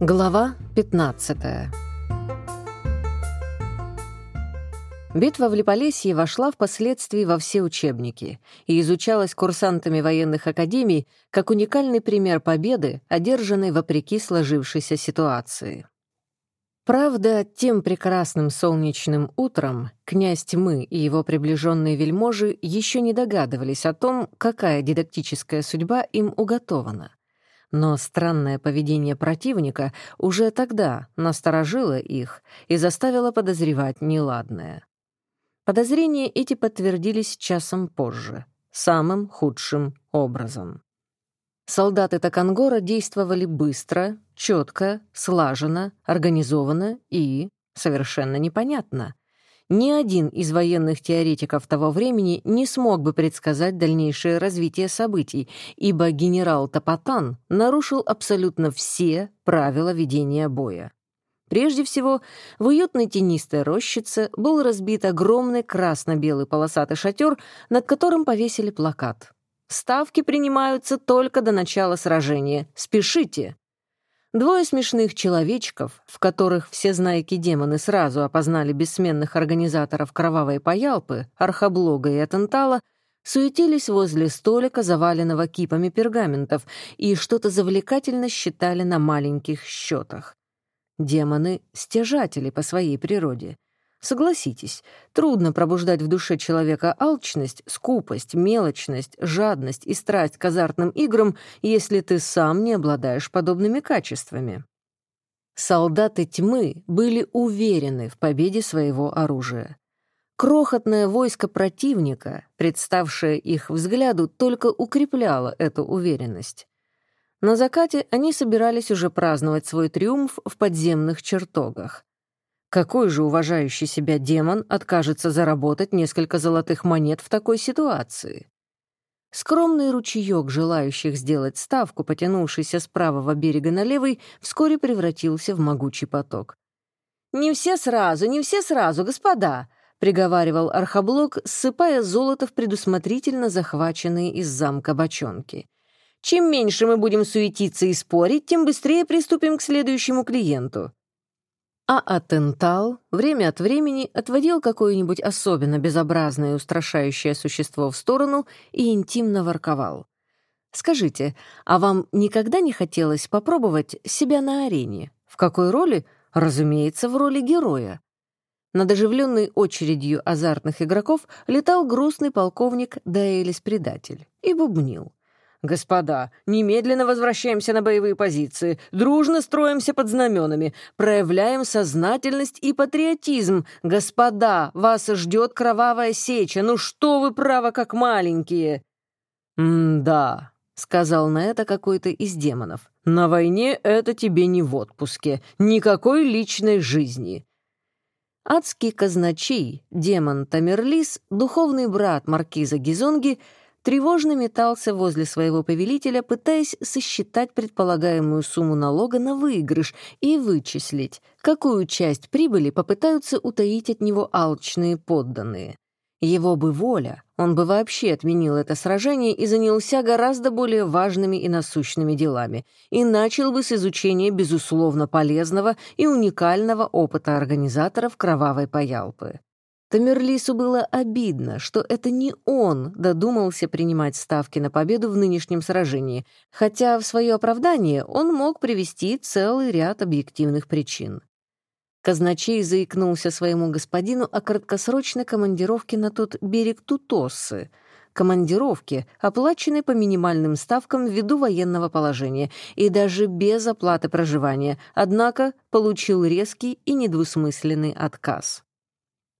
Глава 15 Битва в Липолесье вошла впоследствии во все учебники и изучалась курсантами военных академий как уникальный пример победы, одержанной вопреки сложившейся ситуации. Правда, тем прекрасным солнечным утром князь Тьмы и его приближенные вельможи еще не догадывались о том, какая дидактическая судьба им уготована. Но странное поведение противника уже тогда насторожило их и заставило подозревать неладное. Подозрения эти подтвердились часом позже, самым худшим образом. Солдаты Такангора действовали быстро, четко, слаженно, организованно и совершенно непонятно — ни один из военных теоретиков того времени не смог бы предсказать дальнейшее развитие событий, ибо генерал Топотан нарушил абсолютно все правила ведения боя. Прежде всего, в уютной тенистой рощице был разбит огромный красно-белый полосатый шатер, над которым повесили плакат. «Ставки принимаются только до начала сражения. Спешите!» Двое смешных человечков, в которых все знайки-демоны сразу опознали бессменных организаторов кровавой паялпы, архоблога и атентала, суетились возле столика, заваленного кипами пергаментов, и что-то завлекательно считали на маленьких счетах. Демоны — стяжатели по своей природе. Согласитесь, трудно пробуждать в душе человека алчность, скупость, мелочность, жадность и страсть к азартным играм, если ты сам не обладаешь подобными качествами. Солдаты тьмы были уверены в победе своего оружия. Крохотное войско противника, представшее их взгляду, только укрепляло эту уверенность. На закате они собирались уже праздновать свой триумф в подземных чертогах. Какой же уважающий себя демон откажется заработать несколько золотых монет в такой ситуации? Скромный ручеек желающих сделать ставку, потянувшийся с правого берега на левый, вскоре превратился в могучий поток. «Не все сразу, не все сразу, господа!» — приговаривал архоблок, ссыпая золото в предусмотрительно захваченные из замка бочонки. «Чем меньше мы будем суетиться и спорить, тем быстрее приступим к следующему клиенту. А Атентал время от времени отводил какое-нибудь особенно безобразное и устрашающее существо в сторону и интимно ворковал. «Скажите, а вам никогда не хотелось попробовать себя на арене? В какой роли? Разумеется, в роли героя». Над оживленной очередью азартных игроков летал грустный полковник Даэлис-предатель и бубнил. «Господа, немедленно возвращаемся на боевые позиции, дружно строимся под знаменами, проявляем сознательность и патриотизм. Господа, вас ждет кровавая сеча, ну что вы, право, как маленькие!» «М-да», — сказал на это какой-то из демонов. «На войне это тебе не в отпуске, никакой личной жизни». Адский казначей, демон Тамерлис, духовный брат маркиза Гизонги — тревожно метался возле своего повелителя, пытаясь сосчитать предполагаемую сумму налога на выигрыш и вычислить, какую часть прибыли попытаются утаить от него алчные подданные. Его бы воля, он бы вообще отменил это сражение и занялся гораздо более важными и насущными делами, и начал бы с изучения безусловно полезного и уникального опыта организаторов кровавой паялпы. Тамерлису было обидно, что это не он додумался принимать ставки на победу в нынешнем сражении, хотя в свое оправдание он мог привести целый ряд объективных причин. Казначей заикнулся своему господину о краткосрочной командировке на тот берег Тутосы, командировке, оплаченной по минимальным ставкам ввиду военного положения и даже без оплаты проживания, однако получил резкий и недвусмысленный отказ.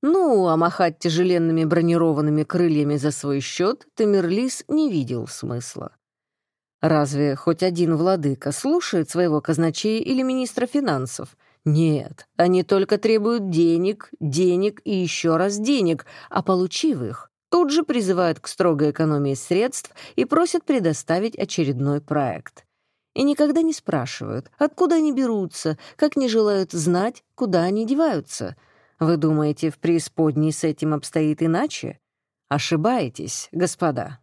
Ну, а махать тяжеленными бронированными крыльями за свой счет Тамерлис не видел смысла. Разве хоть один владыка слушает своего казначея или министра финансов? Нет, они только требуют денег, денег и еще раз денег, а получив их, тут же призывают к строгой экономии средств и просят предоставить очередной проект. И никогда не спрашивают, откуда они берутся, как не желают знать, куда они деваются — вы думаете, в преисподней с этим обстоит иначе? Ошибаетесь, господа.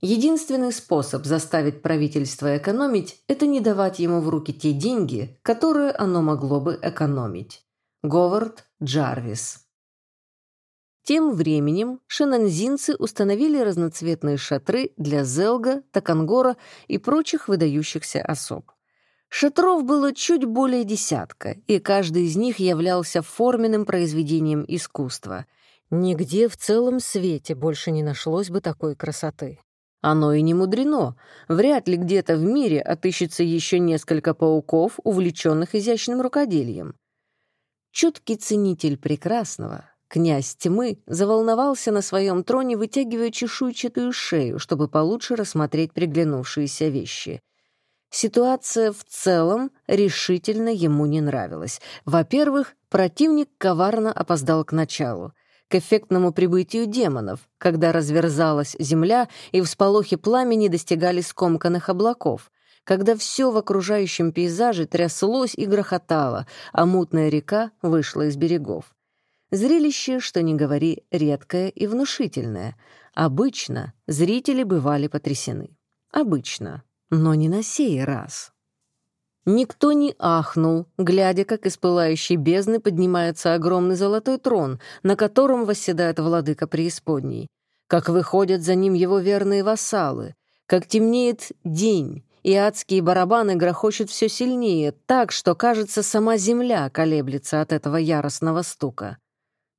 Единственный способ заставить правительство экономить – это не давать ему в руки те деньги, которые оно могло бы экономить. Говард Джарвис тем временем шенанзинцы установили разноцветные шатры для Зелга, Такангора и прочих выдающихся особ. Шатров было чуть более десятка, и каждый из них являлся форменным произведением искусства. Нигде в целом свете больше не нашлось бы такой красоты. Оно и не мудрено. Вряд ли где-то в мире отыщется еще несколько пауков, увлеченных изящным рукоделием. Чуткий ценитель прекрасного, Князь тьмы заволновался на своем троне, вытягивая чешуйчатую шею, чтобы получше рассмотреть приглянувшиеся вещи. Ситуация в целом решительно ему не нравилась. Во-первых, противник коварно опоздал к началу, к эффектному прибытию демонов, когда разверзалась земля и всполохи пламени достигали скомканных облаков, когда все в окружающем пейзаже тряслось и грохотало, а мутная река вышла из берегов. Зрелище, что ни говори, редкое и внушительное. Обычно зрители бывали потрясены. Обычно, но не на сей раз. Никто не ахнул, глядя, как из пылающей бездны поднимается огромный золотой трон, на котором восседает владыка преисподней, как выходят за ним его верные вассалы, как темнеет день, и адские барабаны грохочут все сильнее, так, что, кажется, сама земля колеблется от этого яростного стука.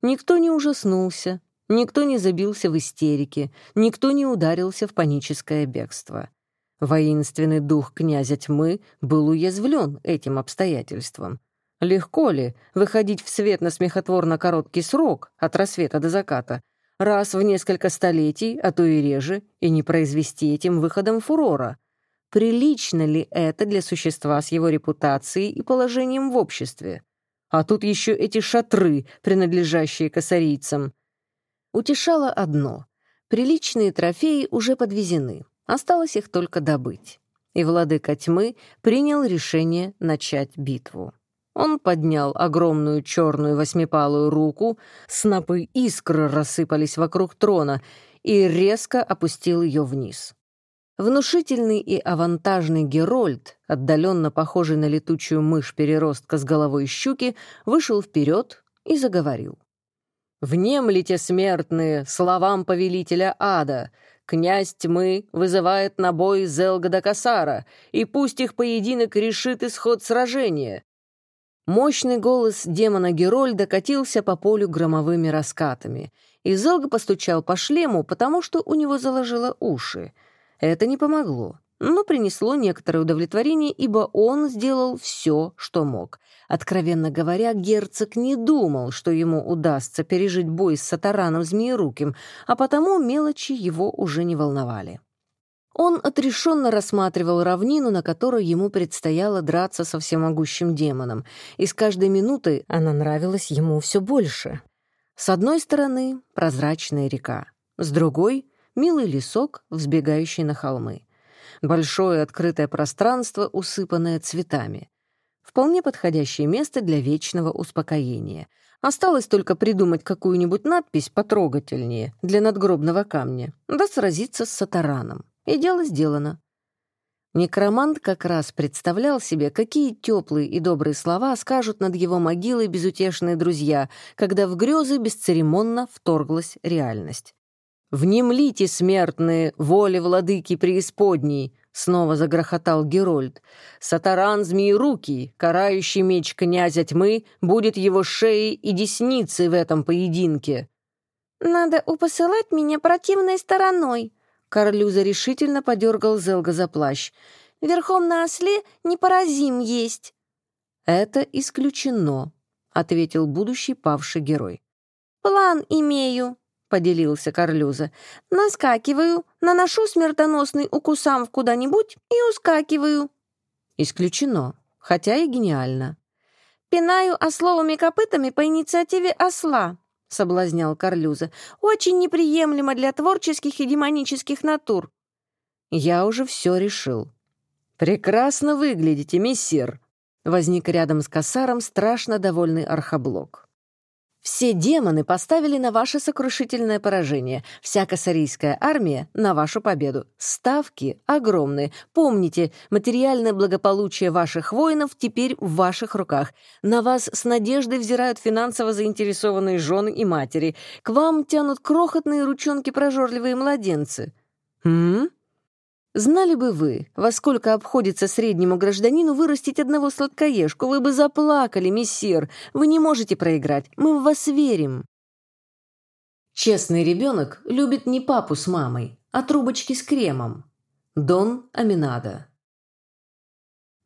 Никто не ужаснулся, никто не забился в истерике, никто не ударился в паническое бегство. Воинственный дух князя тьмы был уязвлен этим обстоятельством. Легко ли выходить в свет на смехотворно короткий срок, от рассвета до заката, раз в несколько столетий, а то и реже, и не произвести этим выходом фурора? Прилично ли это для существа с его репутацией и положением в обществе? А тут еще эти шатры, принадлежащие косарийцам. Утешало одно. Приличные трофеи уже подвезены. Осталось их только добыть. И владыка тьмы принял решение начать битву. Он поднял огромную черную восьмипалую руку, снопы искр рассыпались вокруг трона и резко опустил ее вниз. Внушительный и авантажный Герольд, отдаленно похожий на летучую мышь переростка с головой щуки, вышел вперед и заговорил. «Внемлите, смертные, словам повелителя ада! Князь тьмы вызывает на бой Зелгада Касара, и пусть их поединок решит исход сражения!» Мощный голос демона Герольда катился по полю громовыми раскатами, и Зелга постучал по шлему, потому что у него заложило уши — это не помогло, но принесло некоторое удовлетворение, ибо он сделал все, что мог. Откровенно говоря, герцог не думал, что ему удастся пережить бой с Сатараном Змееруким, а потому мелочи его уже не волновали. Он отрешенно рассматривал равнину, на которой ему предстояло драться со всемогущим демоном, и с каждой минутой она нравилась ему все больше. С одной стороны — прозрачная река, с другой — милый лесок, взбегающий на холмы. Большое открытое пространство, усыпанное цветами. Вполне подходящее место для вечного успокоения. Осталось только придумать какую-нибудь надпись потрогательнее для надгробного камня, да сразиться с сатараном. И дело сделано. Некромант как раз представлял себе, какие теплые и добрые слова скажут над его могилой безутешные друзья, когда в грезы бесцеремонно вторглась реальность. «Внемлите, смертные, воле владыки преисподней!» — снова загрохотал Герольд. «Сатаран змеерукий, карающий меч князя тьмы, будет его шеей и десницей в этом поединке». «Надо упосылать меня противной стороной», — Карлюза решительно подергал Зелга за плащ. «Верхом на осле непоразим есть». «Это исключено», — ответил будущий павший герой. «План имею», — поделился Карлюза. «Наскакиваю, наношу смертоносный укусам в куда-нибудь и ускакиваю». «Исключено, хотя и гениально». «Пинаю ословыми копытами по инициативе осла», — соблазнял Карлюза. «Очень неприемлемо для творческих и демонических натур». «Я уже все решил». «Прекрасно выглядите, мессир», — возник рядом с косаром страшно довольный архоблок. Все демоны поставили на ваше сокрушительное поражение, вся косарийская армия — на вашу победу. Ставки огромные. Помните, материальное благополучие ваших воинов теперь в ваших руках. На вас с надеждой взирают финансово заинтересованные жены и матери. К вам тянут крохотные ручонки прожорливые младенцы. М? Знали бы вы, во сколько обходится среднему гражданину вырастить одного сладкоежку, вы бы заплакали, мессир. Вы не можете проиграть, мы в вас верим. Честный ребенок любит не папу с мамой, а трубочки с кремом. Дон Аминада.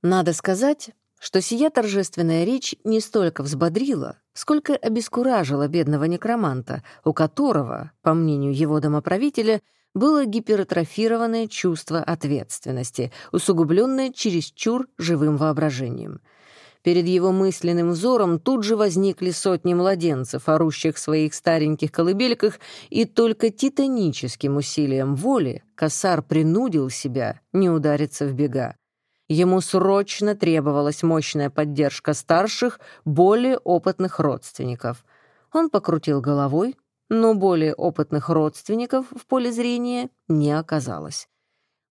Надо сказать, что сия торжественная речь не столько взбодрила, сколько обескуражила бедного некроманта, у которого, по мнению его домоправителя, было гипертрофированное чувство ответственности, усугубленное чересчур живым воображением. Перед его мысленным взором тут же возникли сотни младенцев, орущих в своих стареньких колыбельках, и только титаническим усилием воли косар принудил себя не удариться в бега. Ему срочно требовалась мощная поддержка старших, более опытных родственников. Он покрутил головой, но более опытных родственников в поле зрения не оказалось.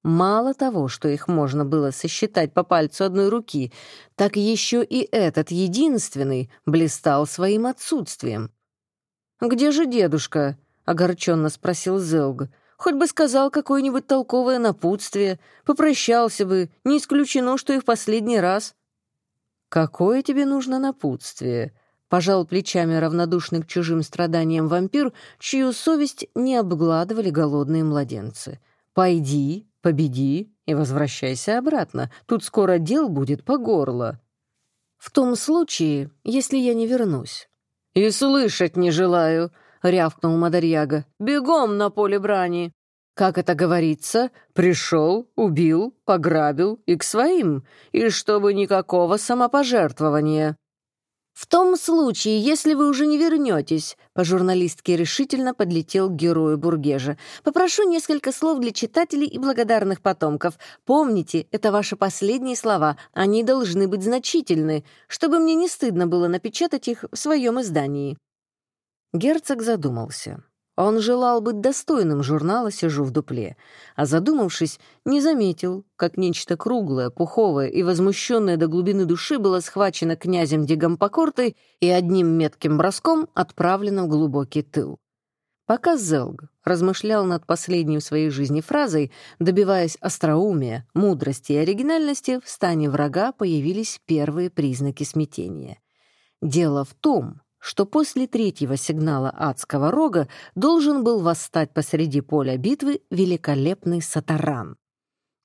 Мало того, что их можно было сосчитать по пальцу одной руки, так еще и этот единственный блистал своим отсутствием. «Где же дедушка?» — огорченно спросил Зелг. «Хоть бы сказал какое-нибудь толковое напутствие, попрощался бы, не исключено, что и в последний раз». «Какое тебе нужно напутствие?» Пожал плечами равнодушный к чужим страданиям вампир, чью совесть не обгладывали голодные младенцы. «Пойди, победи и возвращайся обратно. Тут скоро дел будет по горло». «В том случае, если я не вернусь». «И слышать не желаю», — рявкнул Мадарьяга. «Бегом на поле брани». Как это говорится, пришел, убил, пограбил и к своим, и чтобы никакого самопожертвования. «В том случае, если вы уже не вернетесь», — по журналистке решительно подлетел к герою Бургежа, «попрошу несколько слов для читателей и благодарных потомков. Помните, это ваши последние слова, они должны быть значительны, чтобы мне не стыдно было напечатать их в своем издании». Герцог задумался. Он желал быть достойным журнала «Сижу в дупле», а задумавшись, не заметил, как нечто круглое, пуховое и возмущенное до глубины души было схвачено князем Дегампокортой и одним метким броском отправлено в глубокий тыл. Пока Зелг размышлял над последней в своей жизни фразой, добиваясь остроумия, мудрости и оригинальности, в стане врага появились первые признаки смятения. Дело в том, что после третьего сигнала адского рога должен был восстать посреди поля битвы великолепный Сатаран.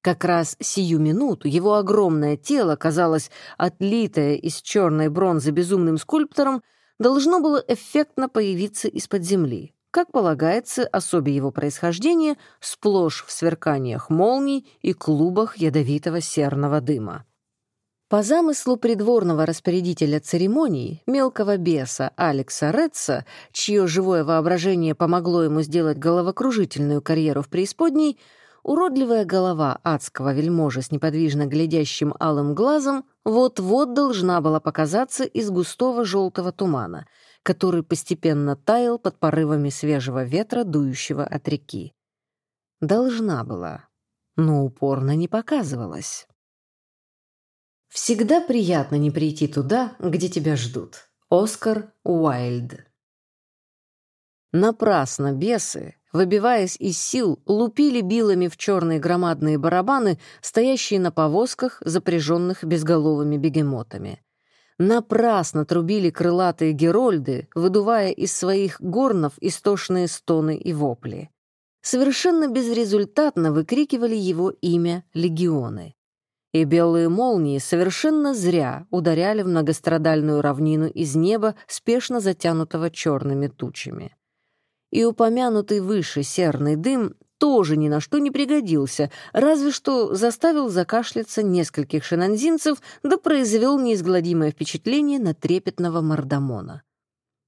Как раз сию минуту его огромное тело, казалось, отлитое из черной бронзы безумным скульптором, должно было эффектно появиться из-под земли, как полагается особе его происхождения, сплошь в сверканиях молний и клубах ядовитого серного дыма. По замыслу придворного распорядителя церемоний, мелкого беса Алекса Редса, чье живое воображение помогло ему сделать головокружительную карьеру в преисподней, уродливая голова адского вельможа с неподвижно глядящим алым глазом вот-вот должна была показаться из густого желтого тумана, который постепенно таял под порывами свежего ветра, дующего от реки. Должна была, но упорно не показывалась. Всегда приятно не прийти туда, где тебя ждут. Оскар Уайльд. Напрасно бесы, выбиваясь из сил, лупили билами в черные громадные барабаны, стоящие на повозках, запряженных безголовыми бегемотами. Напрасно трубили крылатые герольды, выдувая из своих горнов истошные стоны и вопли. Совершенно безрезультатно выкрикивали его имя легионы и белые молнии совершенно зря ударяли в многострадальную равнину из неба, спешно затянутого черными тучами. И упомянутый выше серный дым тоже ни на что не пригодился, разве что заставил закашляться нескольких шинанзинцев да произвел неизгладимое впечатление на трепетного мордомона.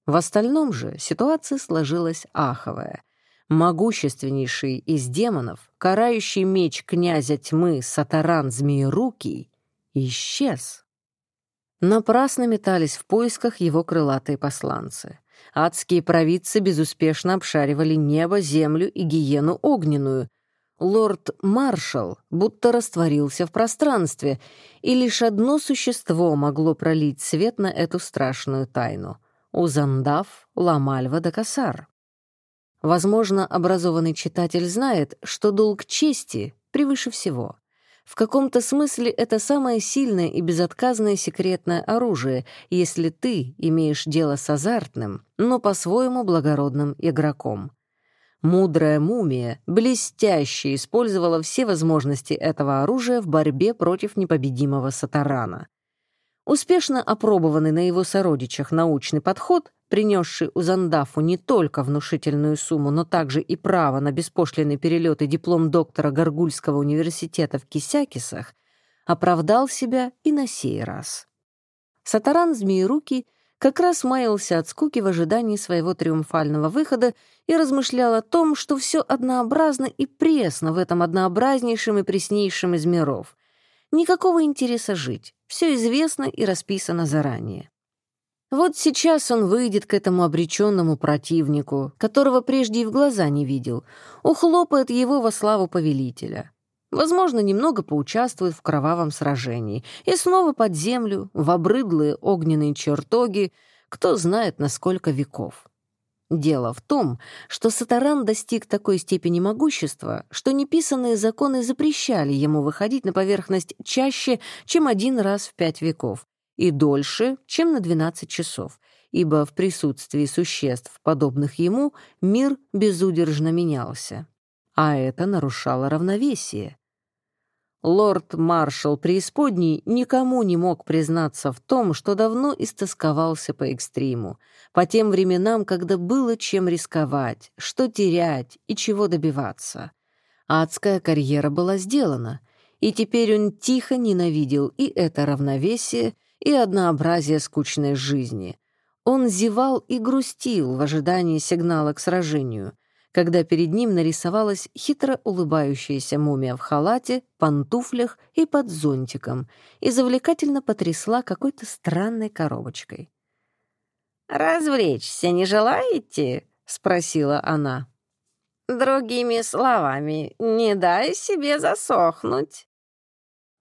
В остальном же ситуация сложилась аховая могущественнейший из демонов, карающий меч князя тьмы Сатаран Змеерукий, исчез. Напрасно метались в поисках его крылатые посланцы. Адские провидцы безуспешно обшаривали небо, землю и гиену огненную. Лорд-маршал будто растворился в пространстве, и лишь одно существо могло пролить свет на эту страшную тайну — Узандав Ламальва де Касар. Возможно, образованный читатель знает, что долг чести превыше всего. В каком-то смысле это самое сильное и безотказное секретное оружие, если ты имеешь дело с азартным, но по-своему благородным игроком. Мудрая мумия блестяще использовала все возможности этого оружия в борьбе против непобедимого Сатарана. Успешно опробованный на его сородичах научный подход принесший Узандафу не только внушительную сумму, но также и право на беспошлиный перелет и диплом доктора Горгульского университета в Кисякисах, оправдал себя и на сей раз. Сатаран Змееруки как раз маялся от скуки в ожидании своего триумфального выхода и размышлял о том, что все однообразно и пресно в этом однообразнейшем и преснейшем из миров. Никакого интереса жить, все известно и расписано заранее. Вот сейчас он выйдет к этому обреченному противнику, которого прежде и в глаза не видел, ухлопает его во славу повелителя. Возможно, немного поучаствует в кровавом сражении и снова под землю, в обрыдлые огненные чертоги, кто знает на сколько веков. Дело в том, что Сатаран достиг такой степени могущества, что неписанные законы запрещали ему выходить на поверхность чаще, чем один раз в пять веков, и дольше, чем на 12 часов, ибо в присутствии существ, подобных ему, мир безудержно менялся. А это нарушало равновесие. Лорд-маршал преисподней никому не мог признаться в том, что давно истосковался по экстриму, по тем временам, когда было чем рисковать, что терять и чего добиваться. Адская карьера была сделана, и теперь он тихо ненавидел и это равновесие, и однообразие скучной жизни. Он зевал и грустил в ожидании сигнала к сражению, когда перед ним нарисовалась хитро улыбающаяся мумия в халате, пантуфлях и под зонтиком и завлекательно потрясла какой-то странной коробочкой. «Развлечься не желаете?» — спросила она. «Другими словами, не дай себе засохнуть».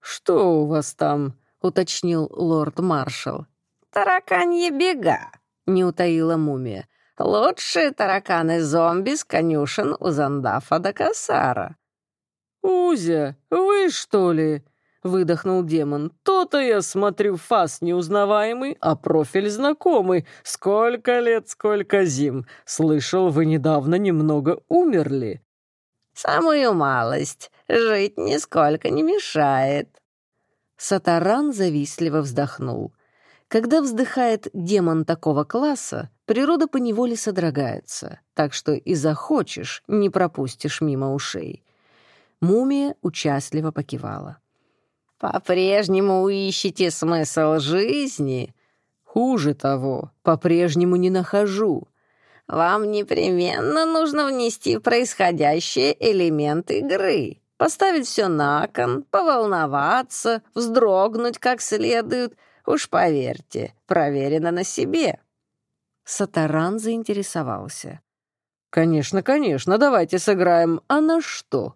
«Что у вас там?» — уточнил лорд-маршал. «Тараканье бега», — не утаила мумия. «Лучшие тараканы-зомби с конюшен у Зандафа до Касара». «Узя, вы что ли?» — выдохнул демон. «То-то я смотрю, фас неузнаваемый, а профиль знакомый. Сколько лет, сколько зим. Слышал, вы недавно немного умерли». «Самую малость. Жить нисколько не мешает», Сатаран завистливо вздохнул. Когда вздыхает демон такого класса, природа поневоле содрогается, так что и захочешь, не пропустишь мимо ушей. Мумия участливо покивала. «По-прежнему ищете смысл жизни?» «Хуже того, по-прежнему не нахожу», вам непременно нужно внести происходящее элемент игры поставить все на кон, поволноваться, вздрогнуть как следует. Уж поверьте, проверено на себе». Сатаран заинтересовался. «Конечно, конечно, давайте сыграем. А на что?»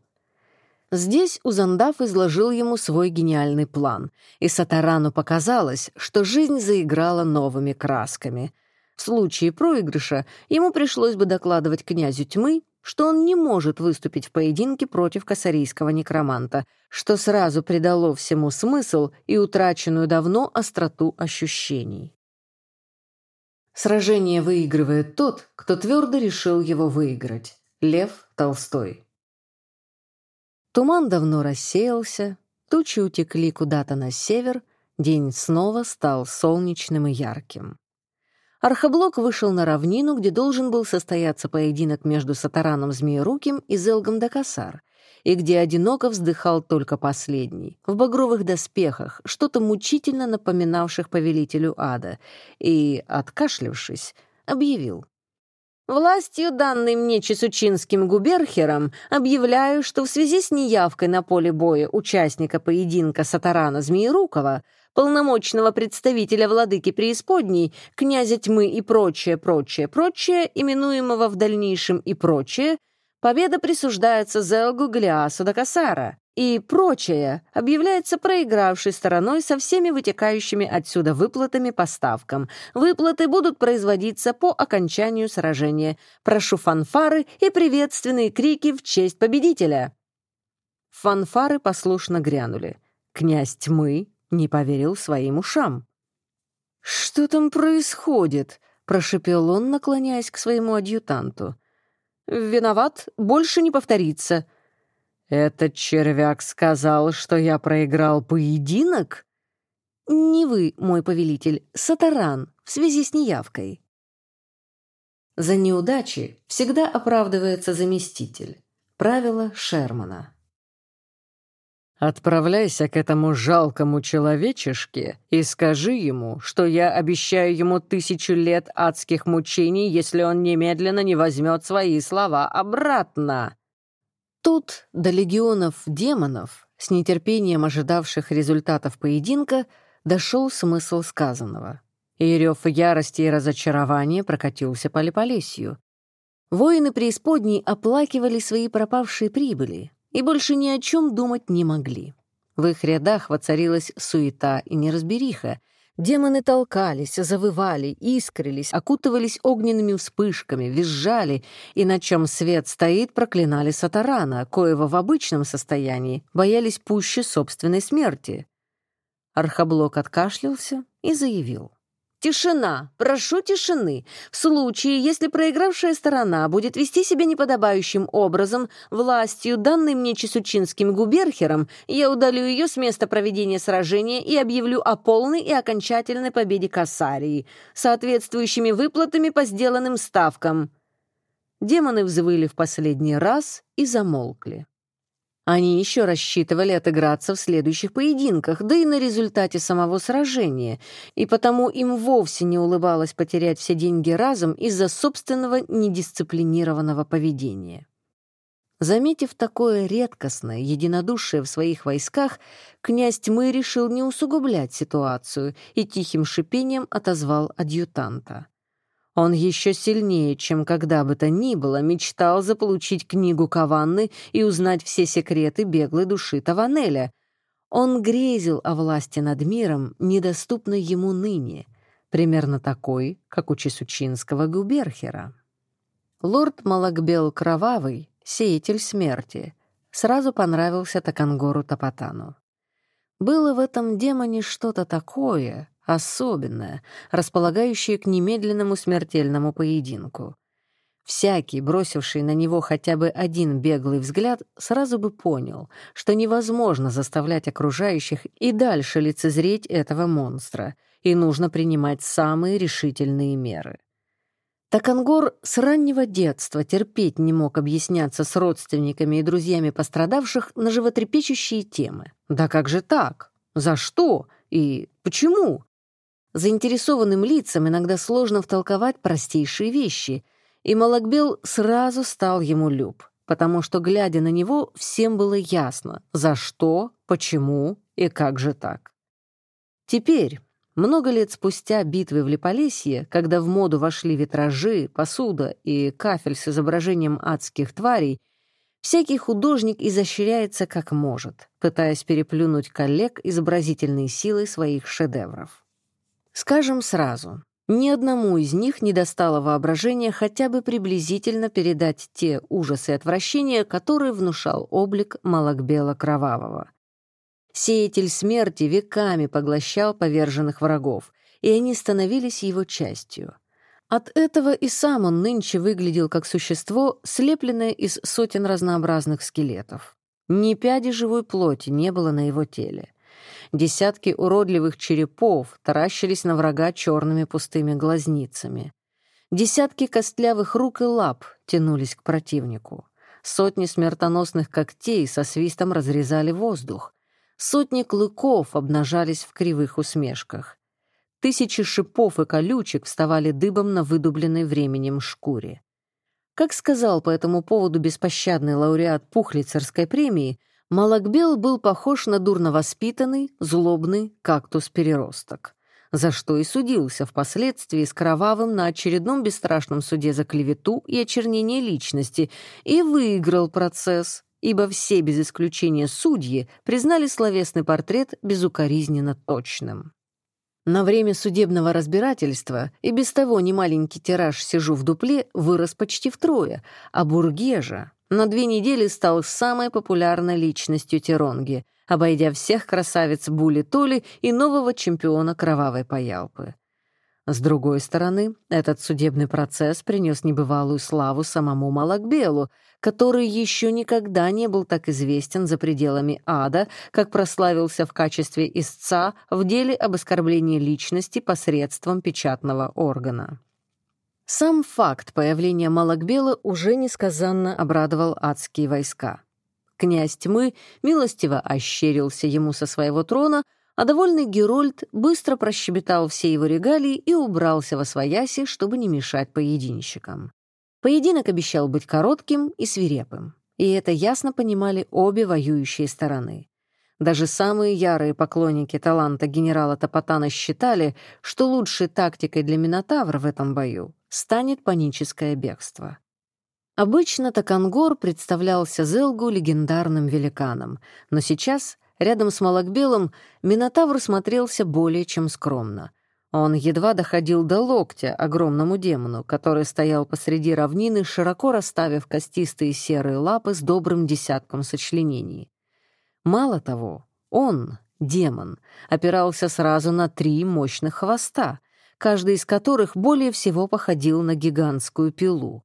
Здесь Узандав изложил ему свой гениальный план, и Сатарану показалось, что жизнь заиграла новыми красками. В случае проигрыша ему пришлось бы докладывать князю тьмы, что он не может выступить в поединке против косарийского некроманта, что сразу придало всему смысл и утраченную давно остроту ощущений. Сражение выигрывает тот, кто твердо решил его выиграть. Лев Толстой. Туман давно рассеялся, тучи утекли куда-то на север, день снова стал солнечным и ярким. Архаблок вышел на равнину, где должен был состояться поединок между Сатараном Змееруким и Зелгом Дакасар, и где одиноко вздыхал только последний, в багровых доспехах, что-то мучительно напоминавших повелителю ада, и, откашлившись, объявил. Властью, данной мне Чесучинским губерхером, объявляю, что в связи с неявкой на поле боя участника поединка Сатарана Змеерукова полномочного представителя владыки преисподней, князя тьмы и прочее, прочее, прочее, именуемого в дальнейшем и прочее, победа присуждается Зелгу Глиасу Дакасара и прочее объявляется проигравшей стороной со всеми вытекающими отсюда выплатами по ставкам. Выплаты будут производиться по окончанию сражения. Прошу фанфары и приветственные крики в честь победителя. Фанфары послушно грянули. Князь тьмы не поверил своим ушам. «Что там происходит?» — прошепел он, наклоняясь к своему адъютанту. «Виноват, больше не повторится». «Этот червяк сказал, что я проиграл поединок?» «Не вы, мой повелитель, Сатаран, в связи с неявкой». За неудачи всегда оправдывается заместитель. Правило Шермана. Отправляйся к этому жалкому человечешке и скажи ему, что я обещаю ему тысячу лет адских мучений, если он немедленно не возьмет свои слова обратно». Тут до легионов демонов, с нетерпением ожидавших результатов поединка, дошел смысл сказанного. И рев ярости и разочарования прокатился по Леполесью. Воины преисподней оплакивали свои пропавшие прибыли, и больше ни о чем думать не могли. В их рядах воцарилась суета и неразбериха. Демоны толкались, завывали, искрились, окутывались огненными вспышками, визжали, и на чем свет стоит, проклинали Сатарана, коего в обычном состоянии боялись пуще собственной смерти. Архаблок откашлялся и заявил. Тишина! Прошу тишины! В случае, если проигравшая сторона будет вести себя неподобающим образом, властью, данной мне Чесучинским губерхером, я удалю ее с места проведения сражения и объявлю о полной и окончательной победе Кассарии, соответствующими выплатами по сделанным ставкам». Демоны взвыли в последний раз и замолкли. Они еще рассчитывали отыграться в следующих поединках, да и на результате самого сражения, и потому им вовсе не улыбалось потерять все деньги разом из-за собственного недисциплинированного поведения. Заметив такое редкостное единодушие в своих войсках, князь тьмы решил не усугублять ситуацию и тихим шипением отозвал адъютанта. Он еще сильнее, чем когда бы то ни было, мечтал заполучить книгу Каванны и узнать все секреты беглой души Таванеля. Он грезил о власти над миром, недоступной ему ныне, примерно такой, как у Чесучинского губерхера. Лорд Малакбел Кровавый, сеятель смерти, сразу понравился Такангору Тапатану. Было в этом демоне что-то такое, особенное, располагающее к немедленному смертельному поединку. Всякий, бросивший на него хотя бы один беглый взгляд, сразу бы понял, что невозможно заставлять окружающих и дальше лицезреть этого монстра, и нужно принимать самые решительные меры. Такангор с раннего детства терпеть не мог объясняться с родственниками и друзьями пострадавших на животрепещущие темы. Да как же так? За что? И почему? Заинтересованным лицам иногда сложно втолковать простейшие вещи, и Малакбел сразу стал ему люб, потому что, глядя на него, всем было ясно, за что, почему и как же так. Теперь, много лет спустя битвы в Леполесье, когда в моду вошли витражи, посуда и кафель с изображением адских тварей, всякий художник изощряется как может, пытаясь переплюнуть коллег изобразительной силой своих шедевров. Скажем сразу, ни одному из них не достало воображения хотя бы приблизительно передать те ужасы и отвращения, которые внушал облик Малакбела Кровавого. Сеятель смерти веками поглощал поверженных врагов, и они становились его частью. От этого и сам он нынче выглядел как существо, слепленное из сотен разнообразных скелетов. Ни пяди живой плоти не было на его теле. Десятки уродливых черепов таращились на врага черными пустыми глазницами. Десятки костлявых рук и лап тянулись к противнику. Сотни смертоносных когтей со свистом разрезали воздух. Сотни клыков обнажались в кривых усмешках. Тысячи шипов и колючек вставали дыбом на выдубленной временем шкуре. Как сказал по этому поводу беспощадный лауреат Пухлицерской премии, Малакбел был похож на дурно воспитанный, злобный кактус-переросток, за что и судился впоследствии с кровавым на очередном бесстрашном суде за клевету и очернение личности и выиграл процесс, ибо все без исключения судьи признали словесный портрет безукоризненно точным. На время судебного разбирательства и без того немаленький тираж «Сижу в дупле» вырос почти втрое, а Бургежа, на две недели стал самой популярной личностью Теронги, обойдя всех красавиц Були Толи и нового чемпиона кровавой паялпы. С другой стороны, этот судебный процесс принес небывалую славу самому Малакбелу, который еще никогда не был так известен за пределами ада, как прославился в качестве истца в деле об оскорблении личности посредством печатного органа. Сам факт появления Малакбела уже несказанно обрадовал адские войска. Князь тьмы милостиво ощерился ему со своего трона, а довольный Герольд быстро прощебетал все его регалии и убрался во свояси, чтобы не мешать поединщикам. Поединок обещал быть коротким и свирепым, и это ясно понимали обе воюющие стороны. Даже самые ярые поклонники таланта генерала Топотана считали, что лучшей тактикой для Минотавра в этом бою станет паническое бегство. Обычно Такангор представлялся Зелгу легендарным великаном, но сейчас, рядом с Малакбелом, Минотавр смотрелся более чем скромно. Он едва доходил до локтя огромному демону, который стоял посреди равнины, широко расставив костистые серые лапы с добрым десятком сочленений. Мало того, он, демон, опирался сразу на три мощных хвоста, каждый из которых более всего походил на гигантскую пилу.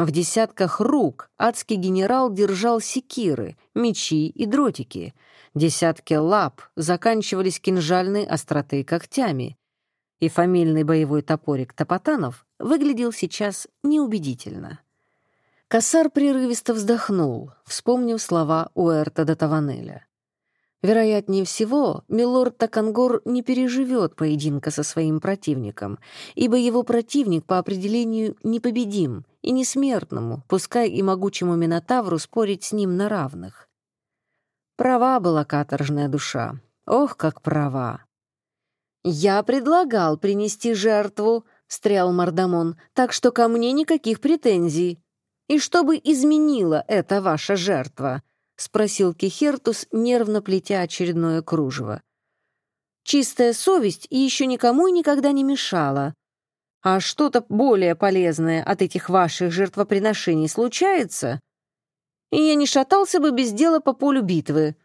В десятках рук адский генерал держал секиры, мечи и дротики. Десятки лап заканчивались кинжальной остротой когтями. И фамильный боевой топорик Топотанов выглядел сейчас неубедительно. Косар прерывисто вздохнул, вспомнив слова Уэрта де Таванеля. Вероятнее всего, милорд Такангор не переживет поединка со своим противником, ибо его противник по определению непобедим и несмертному, пускай и могучему Минотавру спорить с ним на равных. Права была каторжная душа. Ох, как права! «Я предлагал принести жертву», — стрял Мардамон, «так что ко мне никаких претензий». «И чтобы изменила эта ваша жертва?» — спросил Кихертус, нервно плетя очередное кружево. «Чистая совесть еще никому и никогда не мешала. А что-то более полезное от этих ваших жертвоприношений случается? И я не шатался бы без дела по полю битвы».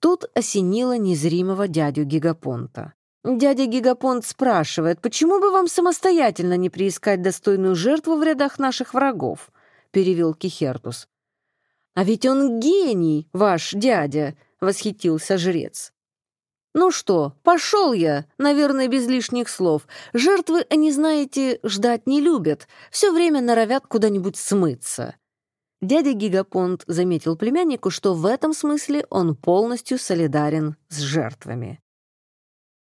Тут осенило незримого дядю Гигапонта. Дядя Гигапонт спрашивает, почему бы вам самостоятельно не приискать достойную жертву в рядах наших врагов? перевел Кихертус. «А ведь он гений, ваш дядя!» — восхитился жрец. «Ну что, пошел я, наверное, без лишних слов. Жертвы, они, знаете, ждать не любят, все время норовят куда-нибудь смыться». Дядя Гигапонт заметил племяннику, что в этом смысле он полностью солидарен с жертвами.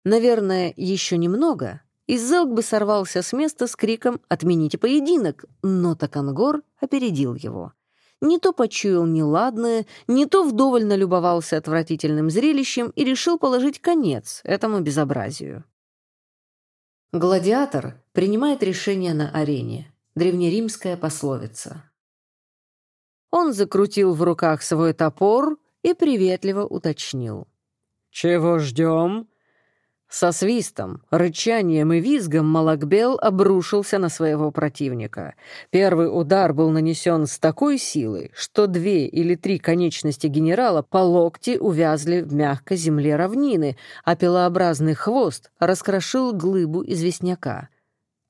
Наверное, еще немного, и Зелк бы сорвался с места с криком «Отмените поединок!», но Такангор опередил его. Не то почуял неладное, не то вдоволь налюбовался отвратительным зрелищем и решил положить конец этому безобразию. Гладиатор принимает решение на арене. Древнеримская пословица. Он закрутил в руках свой топор и приветливо уточнил. «Чего ждем?» Со свистом, рычанием и визгом Малакбел обрушился на своего противника. Первый удар был нанесен с такой силой, что две или три конечности генерала по локти увязли в мягкой земле равнины, а пилообразный хвост раскрошил глыбу известняка.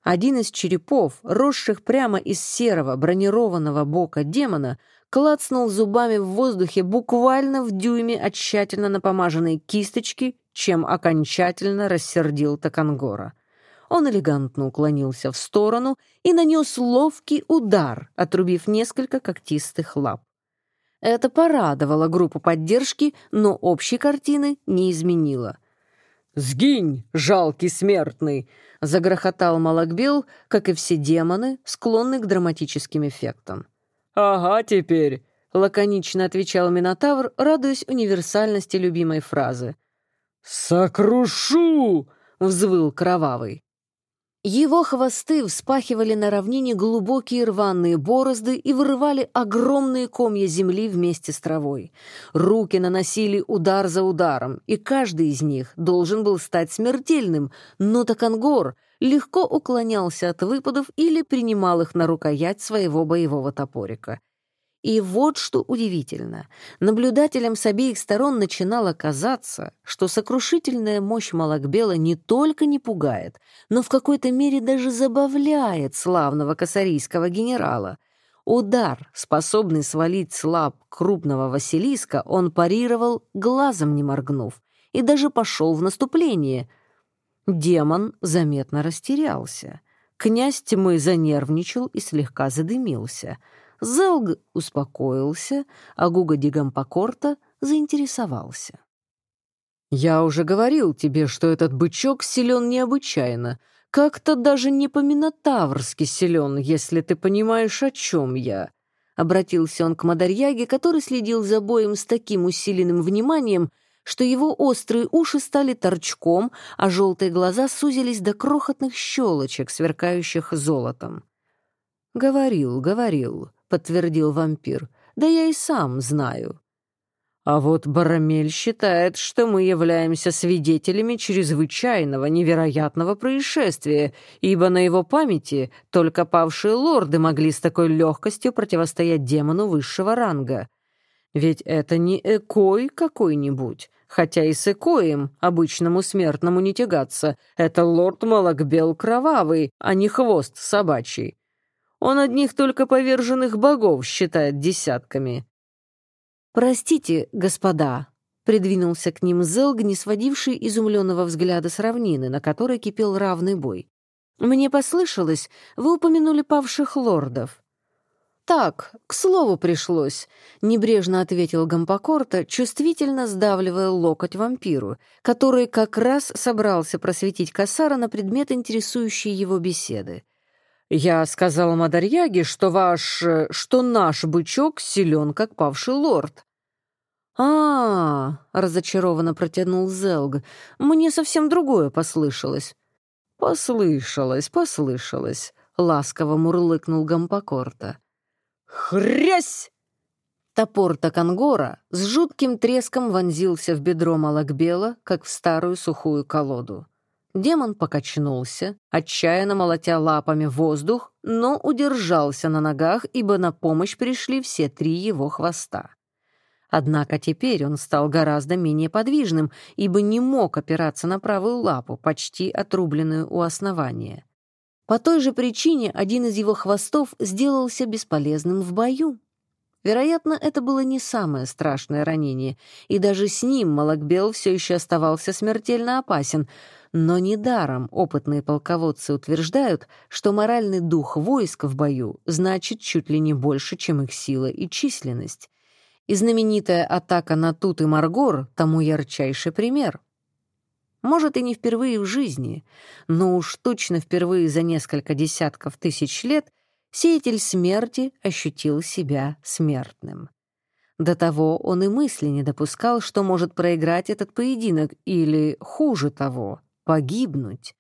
Один из черепов, росших прямо из серого бронированного бока демона, клацнул зубами в воздухе буквально в дюйме от тщательно напомаженной кисточки чем окончательно рассердил Такангора. Он элегантно уклонился в сторону и нанес ловкий удар, отрубив несколько когтистых лап. Это порадовало группу поддержки, но общей картины не изменило. «Сгинь, жалкий смертный!» — загрохотал Малакбел, как и все демоны, склонны к драматическим эффектам. «Ага, теперь. — лаконично отвечал Минотавр, радуясь универсальности любимой фразы. «Сокрушу!» — взвыл Кровавый. Его хвосты вспахивали на равнине глубокие рваные борозды и вырывали огромные комья земли вместе с травой. Руки наносили удар за ударом, и каждый из них должен был стать смертельным, но Такангор легко уклонялся от выпадов или принимал их на рукоять своего боевого топорика. И вот что удивительно. Наблюдателям с обеих сторон начинало казаться, что сокрушительная мощь Малакбела не только не пугает, но в какой-то мере даже забавляет славного косарийского генерала. Удар, способный свалить слаб крупного Василиска, он парировал, глазом не моргнув, и даже пошел в наступление. Демон заметно растерялся. Князь тьмы занервничал и слегка задымился — Зелг успокоился, а Гуга Дигампокорта заинтересовался. «Я уже говорил тебе, что этот бычок силен необычайно. Как-то даже не по-минотаврски силен, если ты понимаешь, о чем я». Обратился он к Мадарьяге, который следил за боем с таким усиленным вниманием, что его острые уши стали торчком, а желтые глаза сузились до крохотных щелочек, сверкающих золотом. «Говорил, говорил», — подтвердил вампир. «Да я и сам знаю». А вот Барамель считает, что мы являемся свидетелями чрезвычайного, невероятного происшествия, ибо на его памяти только павшие лорды могли с такой легкостью противостоять демону высшего ранга. Ведь это не Экой какой-нибудь, хотя и с Экоем обычному смертному не тягаться. Это лорд Малакбел Кровавый, а не хвост собачий. Он одних только поверженных богов считает десятками. «Простите, господа», — придвинулся к ним Зелг, не сводивший изумленного взгляда с равнины, на которой кипел равный бой. «Мне послышалось, вы упомянули павших лордов». «Так, к слову пришлось», — небрежно ответил Гампокорта, чувствительно сдавливая локоть вампиру, который как раз собрался просветить Касара на предмет интересующей его беседы. «Я сказала Мадарьяге, что ваш... что наш бычок силен, как павший лорд». А, -а, -а разочарованно протянул Зелг, — «мне совсем другое послышалось». «Послышалось, послышалось», — ласково мурлыкнул Гампокорта. «Хрясь!» Топор Такангора с жутким треском вонзился в бедро Малакбела, как в старую сухую колоду. Демон покачнулся, отчаянно молотя лапами воздух, но удержался на ногах, ибо на помощь пришли все три его хвоста. Однако теперь он стал гораздо менее подвижным, ибо не мог опираться на правую лапу, почти отрубленную у основания. По той же причине один из его хвостов сделался бесполезным в бою. Вероятно, это было не самое страшное ранение, и даже с ним Малакбел все еще оставался смертельно опасен — но недаром опытные полководцы утверждают, что моральный дух войск в бою значит чуть ли не больше, чем их сила и численность. И знаменитая атака на Тут и Маргор тому ярчайший пример. Может, и не впервые в жизни, но уж точно впервые за несколько десятков тысяч лет сеятель смерти ощутил себя смертным. До того он и мысли не допускал, что может проиграть этот поединок или, хуже того, погибнуть.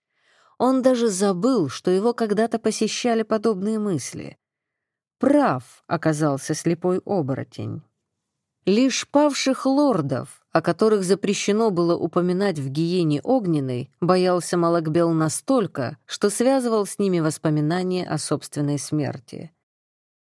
Он даже забыл, что его когда-то посещали подобные мысли. Прав оказался слепой оборотень. Лишь павших лордов, о которых запрещено было упоминать в гиене огненной, боялся Малакбел настолько, что связывал с ними воспоминания о собственной смерти.